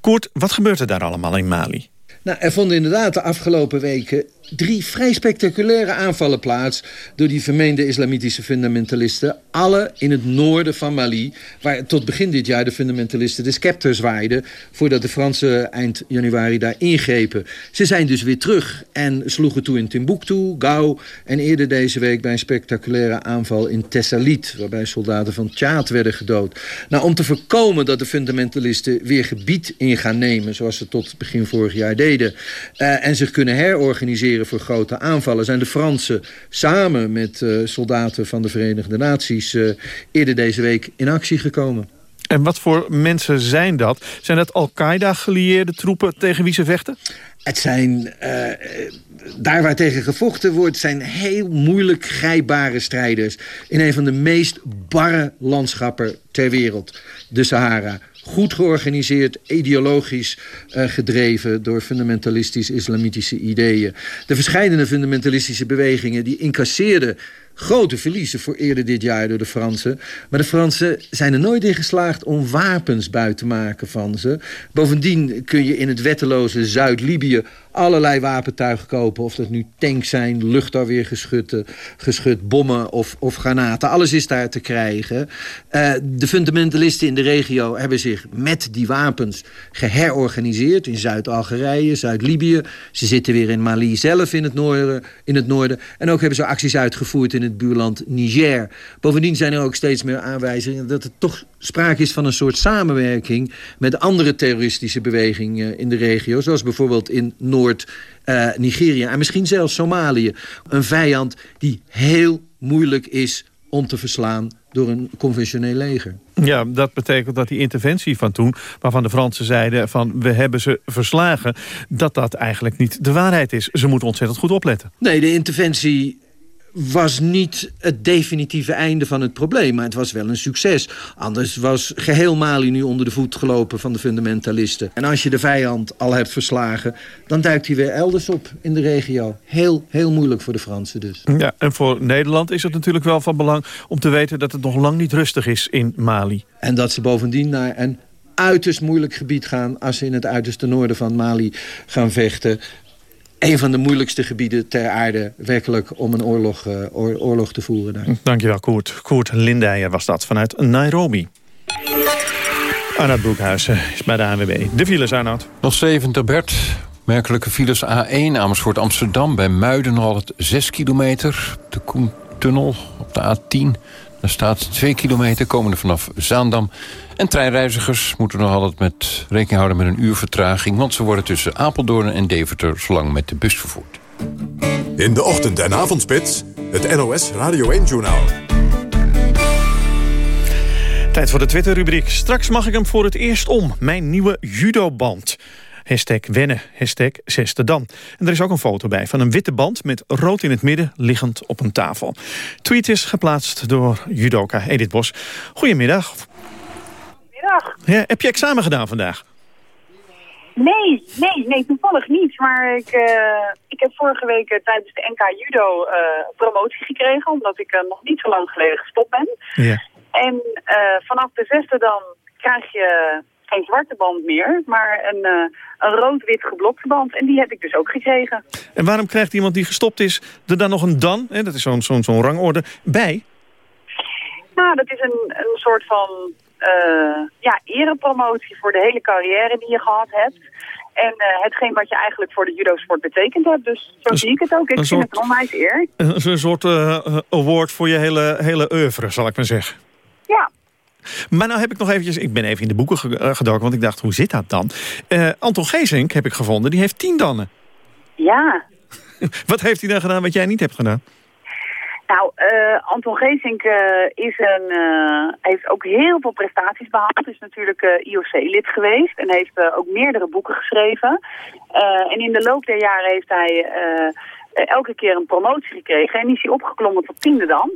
Koert, wat gebeurt er daar allemaal in Mali? Nou, er vonden inderdaad de afgelopen weken drie vrij spectaculaire aanvallen plaats... door die vermeende islamitische fundamentalisten. Alle in het noorden van Mali... waar tot begin dit jaar de fundamentalisten de scepter zwaaiden... voordat de Fransen eind januari daar ingrepen. Ze zijn dus weer terug en sloegen toe in Timbuktu, Gao... en eerder deze week bij een spectaculaire aanval in Tessalit... waarbij soldaten van Tjaad werden gedood. Nou, om te voorkomen dat de fundamentalisten weer gebied in gaan nemen... zoals ze tot begin vorig jaar deden... Uh, en zich kunnen herorganiseren voor grote aanvallen... zijn de Fransen samen met uh, soldaten van de Verenigde Naties... Uh, eerder deze week in actie gekomen. En wat voor mensen zijn dat? Zijn dat Al-Qaeda-gelieerde troepen tegen wie ze vechten? Het zijn, uh, daar waar tegen gevochten wordt, zijn heel moeilijk grijpbare strijders. In een van de meest barre landschappen ter wereld, de Sahara goed georganiseerd, ideologisch uh, gedreven... door fundamentalistisch-islamitische ideeën. De verschillende fundamentalistische bewegingen die incasseerden grote verliezen voor eerder dit jaar door de Fransen. Maar de Fransen zijn er nooit in geslaagd om wapens buiten te maken van ze. Bovendien kun je in het wetteloze Zuid-Libië allerlei wapentuigen kopen. Of dat nu tanks zijn, luchtafweergeschutten, geschut, bommen of, of granaten. Alles is daar te krijgen. Uh, de fundamentalisten in de regio hebben zich met die wapens geherorganiseerd. In Zuid-Algerije, Zuid-Libië. Ze zitten weer in Mali zelf in het, noorden, in het noorden. En ook hebben ze acties uitgevoerd in het buurland Niger. Bovendien zijn er ook steeds meer aanwijzingen dat er toch sprake is van een soort samenwerking... met andere terroristische bewegingen in de regio. Zoals bijvoorbeeld in Noord-Nigeria uh, en misschien zelfs Somalië. Een vijand die heel moeilijk is om te verslaan door een conventioneel leger. Ja, dat betekent dat die interventie van toen... waarvan de Fransen zeiden van we hebben ze verslagen... dat dat eigenlijk niet de waarheid is. Ze moeten ontzettend goed opletten. Nee, de interventie was niet het definitieve einde van het probleem. Maar het was wel een succes. Anders was geheel Mali nu onder de voet gelopen van de fundamentalisten. En als je de vijand al hebt verslagen... dan duikt hij weer elders op in de regio. Heel, heel moeilijk voor de Fransen dus. Ja, en voor Nederland is het natuurlijk wel van belang... om te weten dat het nog lang niet rustig is in Mali. En dat ze bovendien naar een uiterst moeilijk gebied gaan... als ze in het uiterste noorden van Mali gaan vechten een van de moeilijkste gebieden ter aarde... werkelijk om een oorlog, uh, oor, oorlog te voeren daar. Dankjewel, Koert. Koert Lindijer was dat vanuit Nairobi. Arnoud Broekhuizen is bij de ANWB. De files, Arnoud. Nog 70, Bert. Merkelijke files A1 Amersfoort Amsterdam. Bij Muiden nog altijd 6 kilometer. De Koentunnel op de A10. Daar staat 2 kilometer komende vanaf Zaandam. En treinreizigers moeten nog altijd met rekening houden met een uur vertraging... want ze worden tussen Apeldoorn en Deventer zolang met de bus vervoerd. In de ochtend- en avondspits, het NOS Radio 1-journaal. Tijd voor de Twitter-rubriek. Straks mag ik hem voor het eerst om. Mijn nieuwe judoband. Hashtag wennen, hashtag zesde dan. En er is ook een foto bij van een witte band met rood in het midden liggend op een tafel. Tweet is geplaatst door judoka Edith Bos. Goedemiddag. Goedemiddag. Ja, heb je examen gedaan vandaag? Nee, nee, nee, toevallig niet. Maar ik, uh, ik heb vorige week uh, tijdens de NK Judo uh, promotie gekregen, omdat ik nog niet zo lang geleden gestopt ben. Ja. En eh, vanaf de zesde dan krijg je geen zwarte band meer, maar een, eh, een rood-wit geblokte band. En die heb ik dus ook gekregen. En waarom krijgt iemand die gestopt is er dan nog een dan, hè, dat is zo'n zo'n zo'n rangorde, bij? Nou, dat is een, een soort van eh, ja, erepromotie voor de hele carrière die je gehad hebt. En eh, hetgeen wat je eigenlijk voor de judo-sport betekend hebt. Dus zo zie ik het ook. Ik vind soort- het onwijs eer. Een, soort eh, award voor je hele, hele oeuvre, zal ik maar zeggen. Maar nou heb ik nog eventjes, ik ben even in de boeken eh, gedoken, want ik dacht, hoe zit dat dan? Eh, Anton Geesink heb ik gevonden, die heeft tien dannen. Ja. Wat heeft hij dan gedaan wat jij niet hebt gedaan? Nou, eh, Anton Geesink is een, eh, heeft ook heel veel prestaties behaald. Is natuurlijk IOC-lid geweest en heeft ook meerdere boeken geschreven. En in de loop der jaren heeft hij elke keer een promotie gekregen. En is hij opgeklommen tot tiende dan.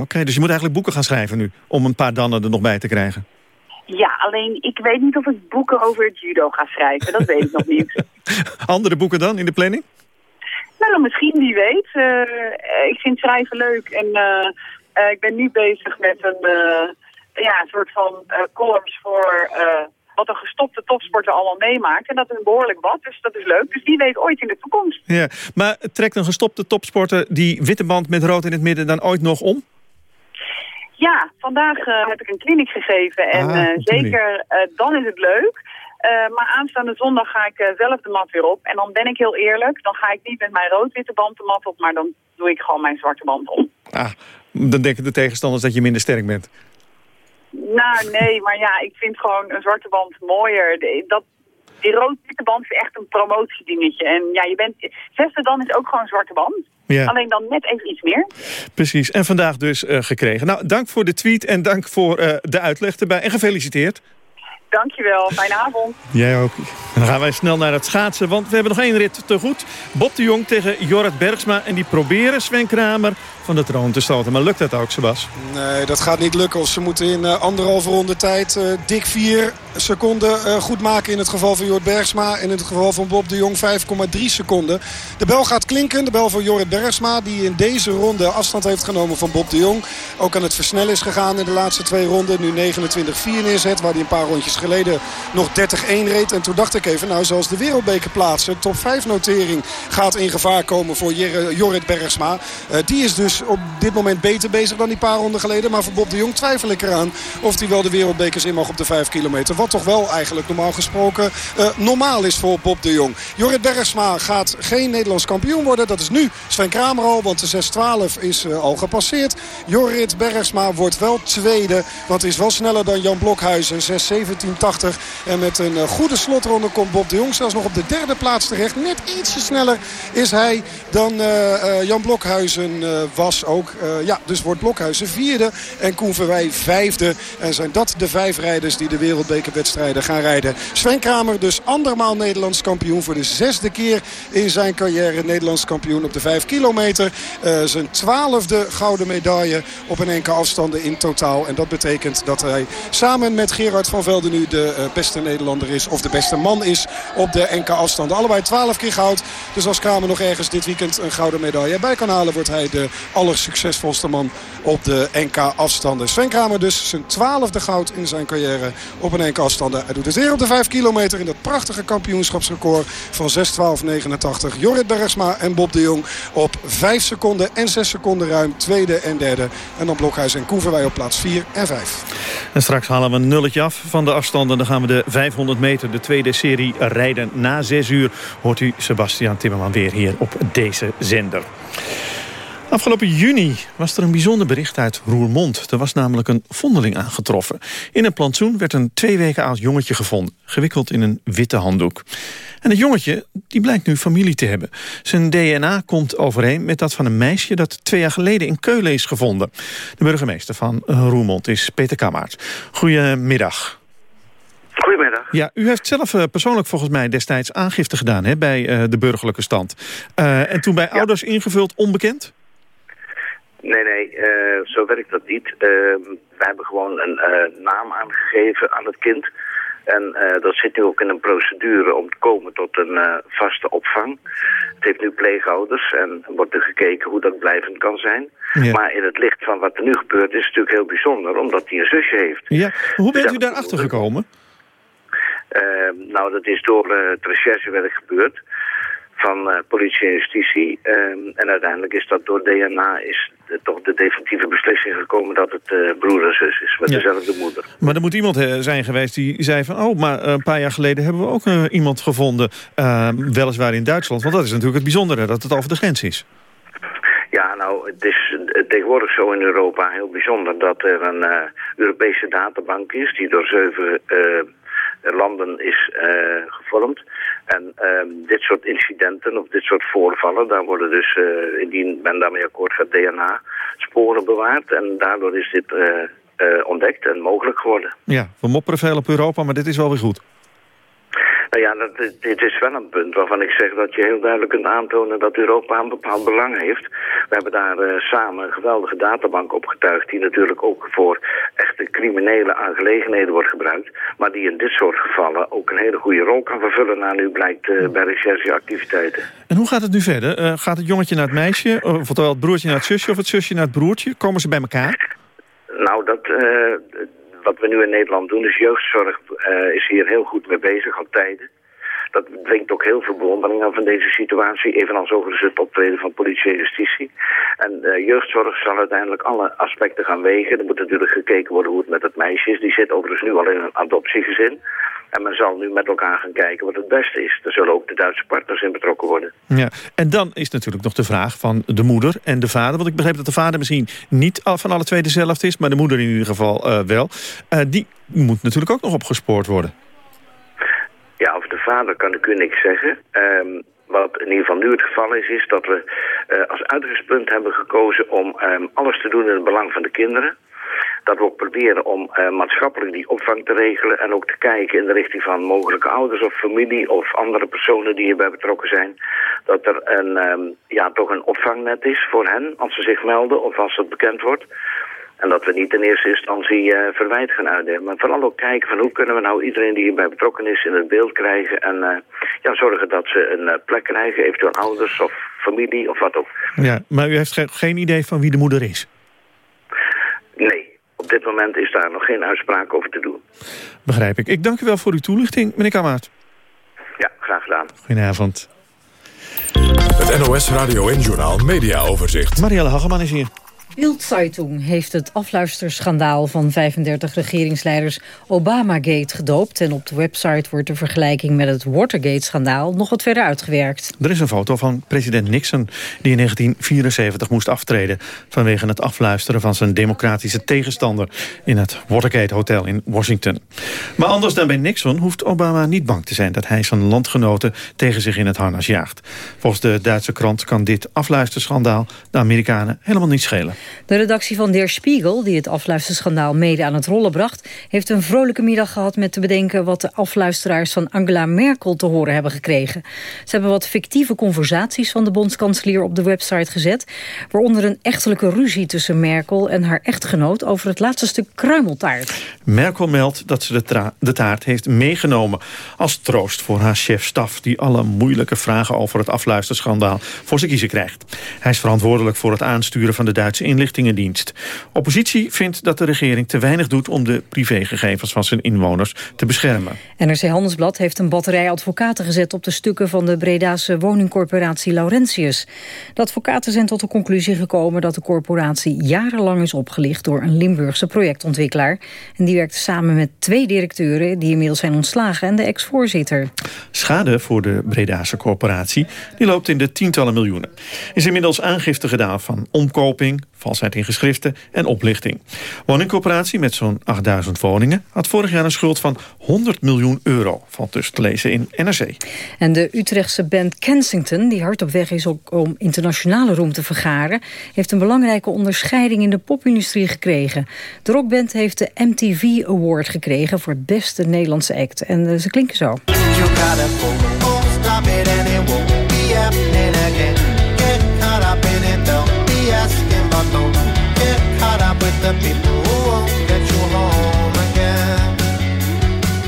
Oké, dus je moet eigenlijk boeken gaan schrijven nu, om een paar dannen er nog bij te krijgen. Ja, alleen ik weet niet of ik boeken over het judo ga schrijven. Dat weet ik nog niet. Andere boeken dan in de planning? Nou, misschien, wie weet. Eh, eh, ik vind schrijven leuk en eh, ik ben nu bezig met een ja, een soort van columns voor wat een gestopte topsporter allemaal meemaakt. En dat is behoorlijk wat, dus dat is leuk. Dus wie weet ooit in de toekomst. Ja, maar trekt een gestopte topsporter die witte band met rood in het midden dan ooit nog om? Ja, vandaag eh, heb ik een clinic gegeven en Ah, eh, zeker eh, dan is het leuk. Maar aanstaande zondag ga ik zelf de mat weer op. En dan ben ik heel eerlijk, dan ga ik niet met mijn rood-witte band de mat op, maar dan doe ik gewoon mijn zwarte band om. Ah, dan denken de tegenstanders dat je minder sterk bent. Nou, nee, maar ja, ik vind gewoon een zwarte band mooier. Dat, die rood-witte band is echt een promotiedingetje. En ja, je bent... Zesde dan is ook gewoon een zwarte band. Ja. Alleen dan net even iets meer. Precies, en vandaag dus eh, gekregen. Nou, dank voor de tweet en dank voor eh, de uitleg erbij. En gefeliciteerd. Dankjewel, fijne avond. Jij ook. En dan gaan wij snel naar het schaatsen, want we hebben nog één rit te goed. Bob de Jong tegen Jorrit Bergsma. En die proberen Sven Kramer van de troon te stoten. Maar lukt dat ook, Sebas? Nee, dat gaat niet lukken. Ze moeten in eh, anderhalve ronde tijd eh, dik vier seconden eh, goed maken in het geval van Jort Bergsma. En in het geval van Bob de Jong 5,3 seconden. De bel gaat klinken. De bel voor Jorrit Bergsma die in deze ronde afstand heeft genomen van Bob de Jong. Ook aan het versnellen is gegaan in de laatste twee ronden. Nu 29-4 neerzet waar hij een paar rondjes geleden nog 30-1 reed. En toen dacht ik even, nou zoals de wereldbeker plaatsen. Top 5 notering gaat in gevaar komen voor Jorrit Bergsma. Eh, die is dus op dit moment beter bezig dan die paar ronden geleden. Maar voor Bob de Jong twijfel ik eraan of hij wel de wereldbekers in mag op de 5 kilometer. Toch wel eigenlijk normaal gesproken eh, normaal is voor Bob de Jong. Jorrit Bergsma gaat geen Nederlands kampioen worden. Dat is nu Sven Kramer al, want de 6-12 is eh, al gepasseerd. Jorrit Bergsma wordt wel tweede, want is wel sneller dan Jan Blokhuizen. 6-17-80. En met een eh, goede slotronde komt Bob de Jong zelfs nog op de derde plaats terecht. Net ietsje sneller is hij dan Jan Blokhuizen was ook. Ja, dus wordt Blokhuizen vierde en Koen Verwij vijfde. En zijn dat de vijf rijders die de wereldbekerwedstrijden gaan rijden. Sven Kramer dus andermaal Nederlands kampioen voor de zesde keer in zijn carrière. Nederlands kampioen op de vijf kilometer. Eh, zijn twaalfde gouden medaille op een enkele afstanden in totaal. En dat betekent dat hij samen met Gerard van Velden nu de eh, beste Nederlander is. Of de beste man is op de NK afstanden. Allebei twaalf keer goud. Dus als Kramer nog ergens dit weekend een gouden medaille bij kan halen... wordt hij de allersuccesvolste man op de NK afstanden. Sven Kramer dus zijn twaalfde goud in zijn carrière op een NK Hij doet het weer op de vijf kilometer in dat prachtige kampioenschapsrecord van 6.12.89. Jorrit Bergsma en Bob de Jong op 5 seconden en 6 seconden ruim tweede en derde. En dan Blokhuis en Koeverwij op plaats 4 en 5. En straks halen we een nulletje af van de afstanden. Dan gaan we de 500 meter, de tweede serie, rijden. Na 6 uur hoort u Sebastian Timmerman weer hier op deze zender. Afgelopen juni was er een bijzonder bericht uit Roermond. Er was namelijk een vondeling aangetroffen. In een plantsoen werd een twee weken oud jongetje gevonden... gewikkeld in een witte handdoek. En het jongetje die blijkt nu familie te hebben. Zijn DNA komt overeen met dat van een meisje... dat twee jaar geleden in Keulen is gevonden. De burgemeester van Roermond is Peter Kammaert. Goedemiddag. Goedemiddag. Ja, u heeft zelf eh, persoonlijk volgens mij destijds aangifte gedaan... Hè, bij eh, de burgerlijke stand. Eh, en toen bij ouders ingevuld onbekend? Nee, nee, eh, zo werkt dat niet. Uh, wij hebben gewoon een uh, naam aangegeven aan het kind. En eh, dat zit nu ook in een procedure om te komen tot een eh, vaste opvang. Het heeft nu pleegouders en wordt er gekeken hoe dat blijvend kan zijn. Ja. Maar in het licht van wat er nu gebeurt is het natuurlijk heel bijzonder, omdat hij een zusje heeft. Ja, hoe bent u daarachter gekomen? Eh, nou, dat is door eh, het recherchewerk gebeurd van eh, politie en justitie. Ehm, en uiteindelijk is dat door DNA is de- toch de definitieve beslissing gekomen dat het eh, broer en zus is met Ja. dezelfde moeder. Maar er moet iemand eh, zijn geweest die zei van... oh, maar een paar jaar geleden hebben we ook iemand gevonden. eh, weliswaar in Duitsland. Want dat is natuurlijk het bijzondere, dat het over de grens is. Ja, nou, het is tegenwoordig zo in Europa heel bijzonder dat er een Europese databank is die door zeven landen is gevormd. En ehm, dit soort incidenten of dit soort voorvallen, daar worden dus, eh, indien men daarmee akkoord gaat, DNA-sporen bewaard. En daardoor is dit eh, eh, ontdekt en mogelijk geworden. Ja, we mopperen veel op Europa, maar dit is wel weer goed. Nou ja, dat, dit- is wel een punt waarvan ik zeg dat je heel duidelijk kunt aantonen dat Europa een bepaald belang heeft. We hebben daar eh, samen een geweldige databank opgetuigd die natuurlijk ook voor echte criminele aangelegenheden wordt gebruikt. Maar die in dit soort gevallen ook een hele goede rol kan vervullen naar nu blijkt eh, bij rechercheactiviteiten. En hoe gaat het nu verder? Eh, gaat het jongetje naar het meisje, of het broertje naar het zusje... of het zusje naar het broertje? Komen ze bij elkaar? Nou, dat, wat we nu in Nederland doen, is jeugdzorg eh, is hier heel goed mee bezig al tijden. Dat brengt ook heel veel bewondering aan van deze situatie, evenals overigens het optreden van politie en justitie. En eh, jeugdzorg zal uiteindelijk alle aspecten gaan wegen. Er moet natuurlijk gekeken worden hoe het met het meisje is. Die zit overigens nu al in een adoptiegezin. En men zal nu met elkaar gaan kijken wat het beste is. Er zullen ook de Duitse partners in betrokken worden. Ja. En dan is natuurlijk nog de vraag van de moeder en de vader. Want ik begreep dat de vader misschien niet van alle twee dezelfde is... maar de moeder in ieder geval eh, wel. Eh, die moet natuurlijk ook nog opgespoord worden. Ja, over de vader kan ik u niks zeggen. Ehm, wat in ieder geval nu het geval is, is dat we eh, als uitgangspunt hebben gekozen om ehm, alles te doen in het belang van de kinderen. Dat we ook proberen om eh, maatschappelijk die opvang te regelen en ook te kijken in de richting van mogelijke ouders of familie of andere personen die hierbij betrokken zijn. Dat er een, ehm, ja, toch een opvangnet is voor hen als ze zich melden of als het bekend wordt. En dat we niet in eerste instantie eh, verwijt gaan uitdelen. Maar vooral ook kijken van hoe kunnen we nou iedereen die hierbij betrokken is in het beeld krijgen. En eh, ja, zorgen dat ze een plek krijgen, eventueel ouders of familie of wat ook. Ja, maar u heeft ge- geen idee van wie de moeder is? Op dit moment is daar nog geen uitspraak over te doen. Begrijp ik. Ik dank u wel voor uw toelichting, meneer Kammaert. Ja, graag gedaan. Goedenavond. Het NOS Radio en Journaal Media Overzicht. Marielle Hageman is hier. Bild-Zeitung heeft het afluisterschandaal van 35 regeringsleiders Obamagate gedoopt. En op de website wordt de vergelijking met het Watergate-schandaal nog wat verder uitgewerkt. Er is een foto van president Nixon die in 1974 moest aftreden... vanwege het afluisteren van zijn democratische tegenstander... in het Watergate Hotel in Washington. Maar anders dan bij Nixon hoeft Obama niet bang te zijn... dat hij zijn landgenoten tegen zich in het harnas jaagt. Volgens de Duitse krant kan dit afluisterschandaal de Amerikanen helemaal niet schelen. De redactie van Der Spiegel, die het afluisterschandaal mede aan het rollen bracht... heeft een vrolijke middag gehad met te bedenken... wat de afluisteraars van Angela Merkel te horen hebben gekregen. Ze hebben wat fictieve conversaties van de bondskanselier op de website gezet... waaronder een echtelijke ruzie tussen Merkel en haar echtgenoot... over het laatste stuk kruimeltaart. Merkel meldt dat ze de taart heeft meegenomen als troost voor haar chef-staf... die alle moeilijke vragen over het afluisterschandaal voor zijn kiezen krijgt. Hij is verantwoordelijk voor het aansturen van de Duitse inlichtingendienst. Oppositie vindt dat de regering te weinig doet om de privégegevens van zijn inwoners te beschermen. NRC Handelsblad heeft een batterij advocaten gezet op de stukken van de Bredaanse woningcorporatie Laurentius. De advocaten zijn tot de conclusie gekomen dat de corporatie jarenlang is opgelicht door een Limburgse projectontwikkelaar. En die werkte samen met twee directeuren die inmiddels zijn ontslagen en de ex-voorzitter. Schade voor de Bredaanse corporatie die loopt in de tientallen miljoenen. Is inmiddels aangifte gedaan van omkoping, valsheid in geschriften en oplichting. Woningcorporatie met zo'n 8000 woningen had vorig jaar een schuld van 100 miljoen euro, valt dus te lezen in NRC. En de Utrechtse band Kensington, die hard op weg is ook om internationale roem te vergaren, heeft een belangrijke onderscheiding in de popindustrie gekregen. De rockband heeft de MTV Award gekregen voor het beste Nederlandse act. En eh, ze klinken zo. But don't get caught up with the people who won't get you home again.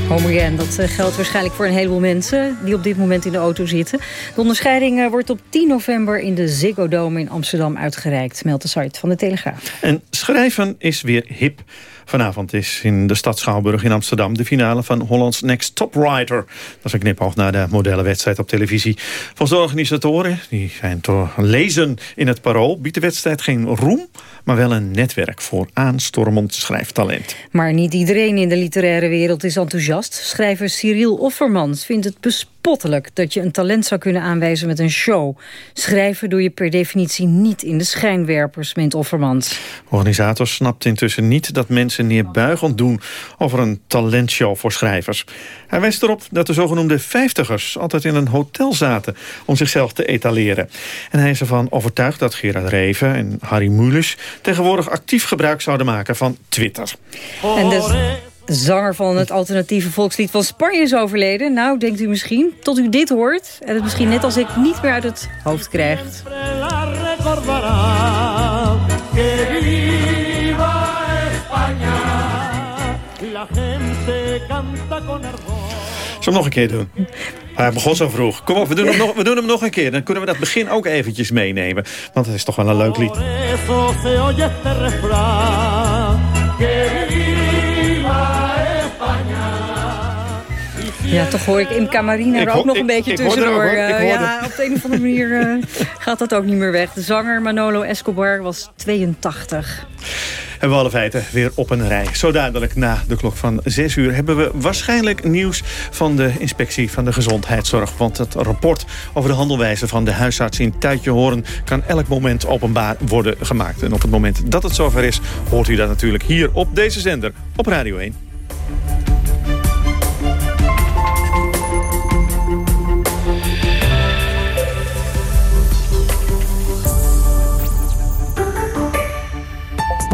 Home again, dat eh, geldt waarschijnlijk voor een heleboel mensen... die op dit moment in de auto zitten. De onderscheiding eh, wordt op 10 november in de Ziggo Dome in Amsterdam uitgereikt... meldt de site van de Telegraaf. En schrijven is weer hip. Vanavond is in de stad Schouwburg in Amsterdam... de finale van Hollands Next Top Rider. Dat is een knipoog naar de modellenwedstrijd op televisie. Volgens de organisatoren, die zijn te lezen in het parool... biedt de wedstrijd geen roem, maar wel een netwerk... voor aanstormend schrijftalent. Maar niet iedereen in de literaire wereld is enthousiast. Schrijver Cyril Offermans vindt het bespottelijk... dat je een talent zou kunnen aanwijzen met een show. Schrijven doe je per definitie niet in de schijnwerpers, meent Offermans. Organisator snapt intussen niet dat mensen neerbuigend doen... over een talentshow voor schrijvers. Hij wijst erop dat de zogenoemde vijftigers... altijd in een hotel zaten om zichzelf te etaleren. En hij is ervan overtuigd dat Gerard Reven en Harry Mulisch... tegenwoordig actief gebruik zouden maken van Twitter. En de zanger van het alternatieve volkslied van Spanje is overleden. Nou, denkt u misschien, tot u dit hoort... en het misschien net als ik niet meer uit het hoofd krijgt. Zullen we hem nog een keer doen? Hij begon zo vroeg. Kom op, we doen, hem nog, we doen hem nog een keer. Dan kunnen we dat begin ook eventjes meenemen. Want het is toch wel een leuk lied. Ja, toch hoor ik Imca Marina er ook nog een beetje tussendoor. Eh, ja, op de een of andere manier eh, gaat dat ook niet meer weg. De zanger Manolo Escobar was 82. Hebben we alle feiten weer op een rij. Zo dadelijk na de klok van 6 uur hebben we waarschijnlijk nieuws van de inspectie van de gezondheidszorg. Want het rapport over de handelwijze van de huisarts in Tuitjehoorn kan elk moment openbaar worden gemaakt. En op het moment dat het zover is, hoort u dat natuurlijk hier op deze zender op Radio 1.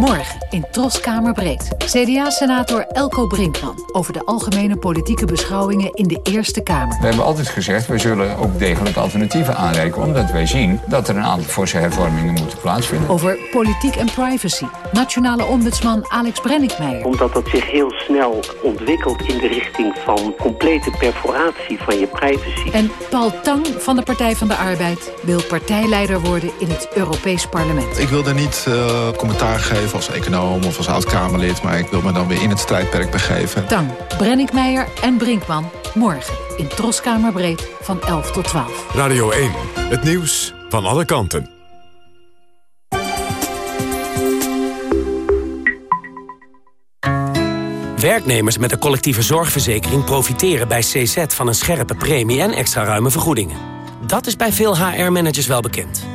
Morgen in Troskamerbreed. CDA-senator Elko Brinkman over de algemene politieke beschouwingen in de Eerste Kamer. We hebben altijd gezegd, we zullen ook degelijk alternatieven aanreiken... omdat wij zien dat er een aantal forse hervormingen moeten plaatsvinden. Over politiek en privacy. Nationale ombudsman Alex Brenninkmeijer. Omdat dat zich heel snel ontwikkelt in de richting van complete perforatie van je privacy. En Paul Tang van de Partij van de Arbeid wil partijleider worden in het Europees Parlement. Ik wil daar niet eh, commentaar geven als econoom of als oud-Kamerlid... maar ik wil me dan weer in het strijdperk begeven. Tang, Brenninkmeijer en Brinkman morgen in Troskamerbreed van 11 tot 12. Radio 1, het nieuws van alle kanten. Werknemers met een collectieve zorgverzekering profiteren bij CZ van een scherpe premie en extra ruime vergoedingen. Dat is bij veel HR-managers wel bekend.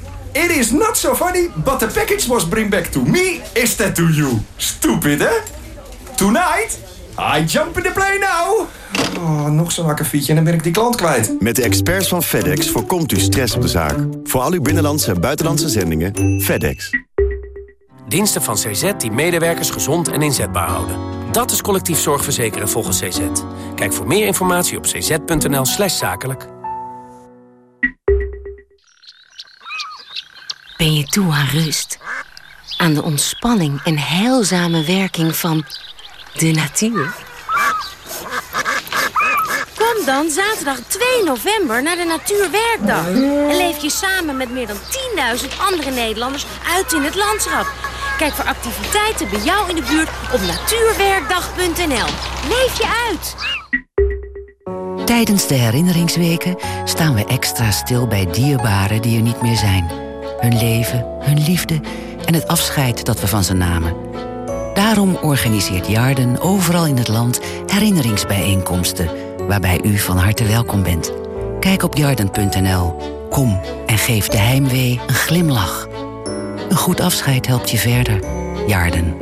It is not so funny, but the package was bring back to me instead to you. Stupid, hè? Tonight, I jump in the plane now. Oh, nog zo'n akkefietje en dan ben ik die klant kwijt. Met de experts van FedEx voorkomt u stress op de zaak. Voor al uw binnenlandse en buitenlandse zendingen, FedEx. Diensten van CZ die medewerkers gezond en inzetbaar houden. Dat is collectief zorgverzekeren volgens CZ. Kijk voor meer informatie op cz.nl slash zakelijk. Ben je toe aan rust? Aan de ontspanning en heilzame werking van de natuur? Kom dan zaterdag 2 november naar de Natuurwerkdag. En leef je samen met meer dan 10.000 andere Nederlanders uit in het landschap. Kijk voor activiteiten bij jou in de buurt op natuurwerkdag.nl. Leef je uit! Tijdens de herinneringsweken staan we extra stil bij dierbaren die er niet meer zijn. Hun leven, hun liefde en het afscheid dat we van ze namen. Daarom organiseert Jarden overal in het land herinneringsbijeenkomsten... waarbij u van harte welkom bent. Kijk op jarden.nl. Kom en geef de heimwee een glimlach. Een goed afscheid helpt je verder. Jarden.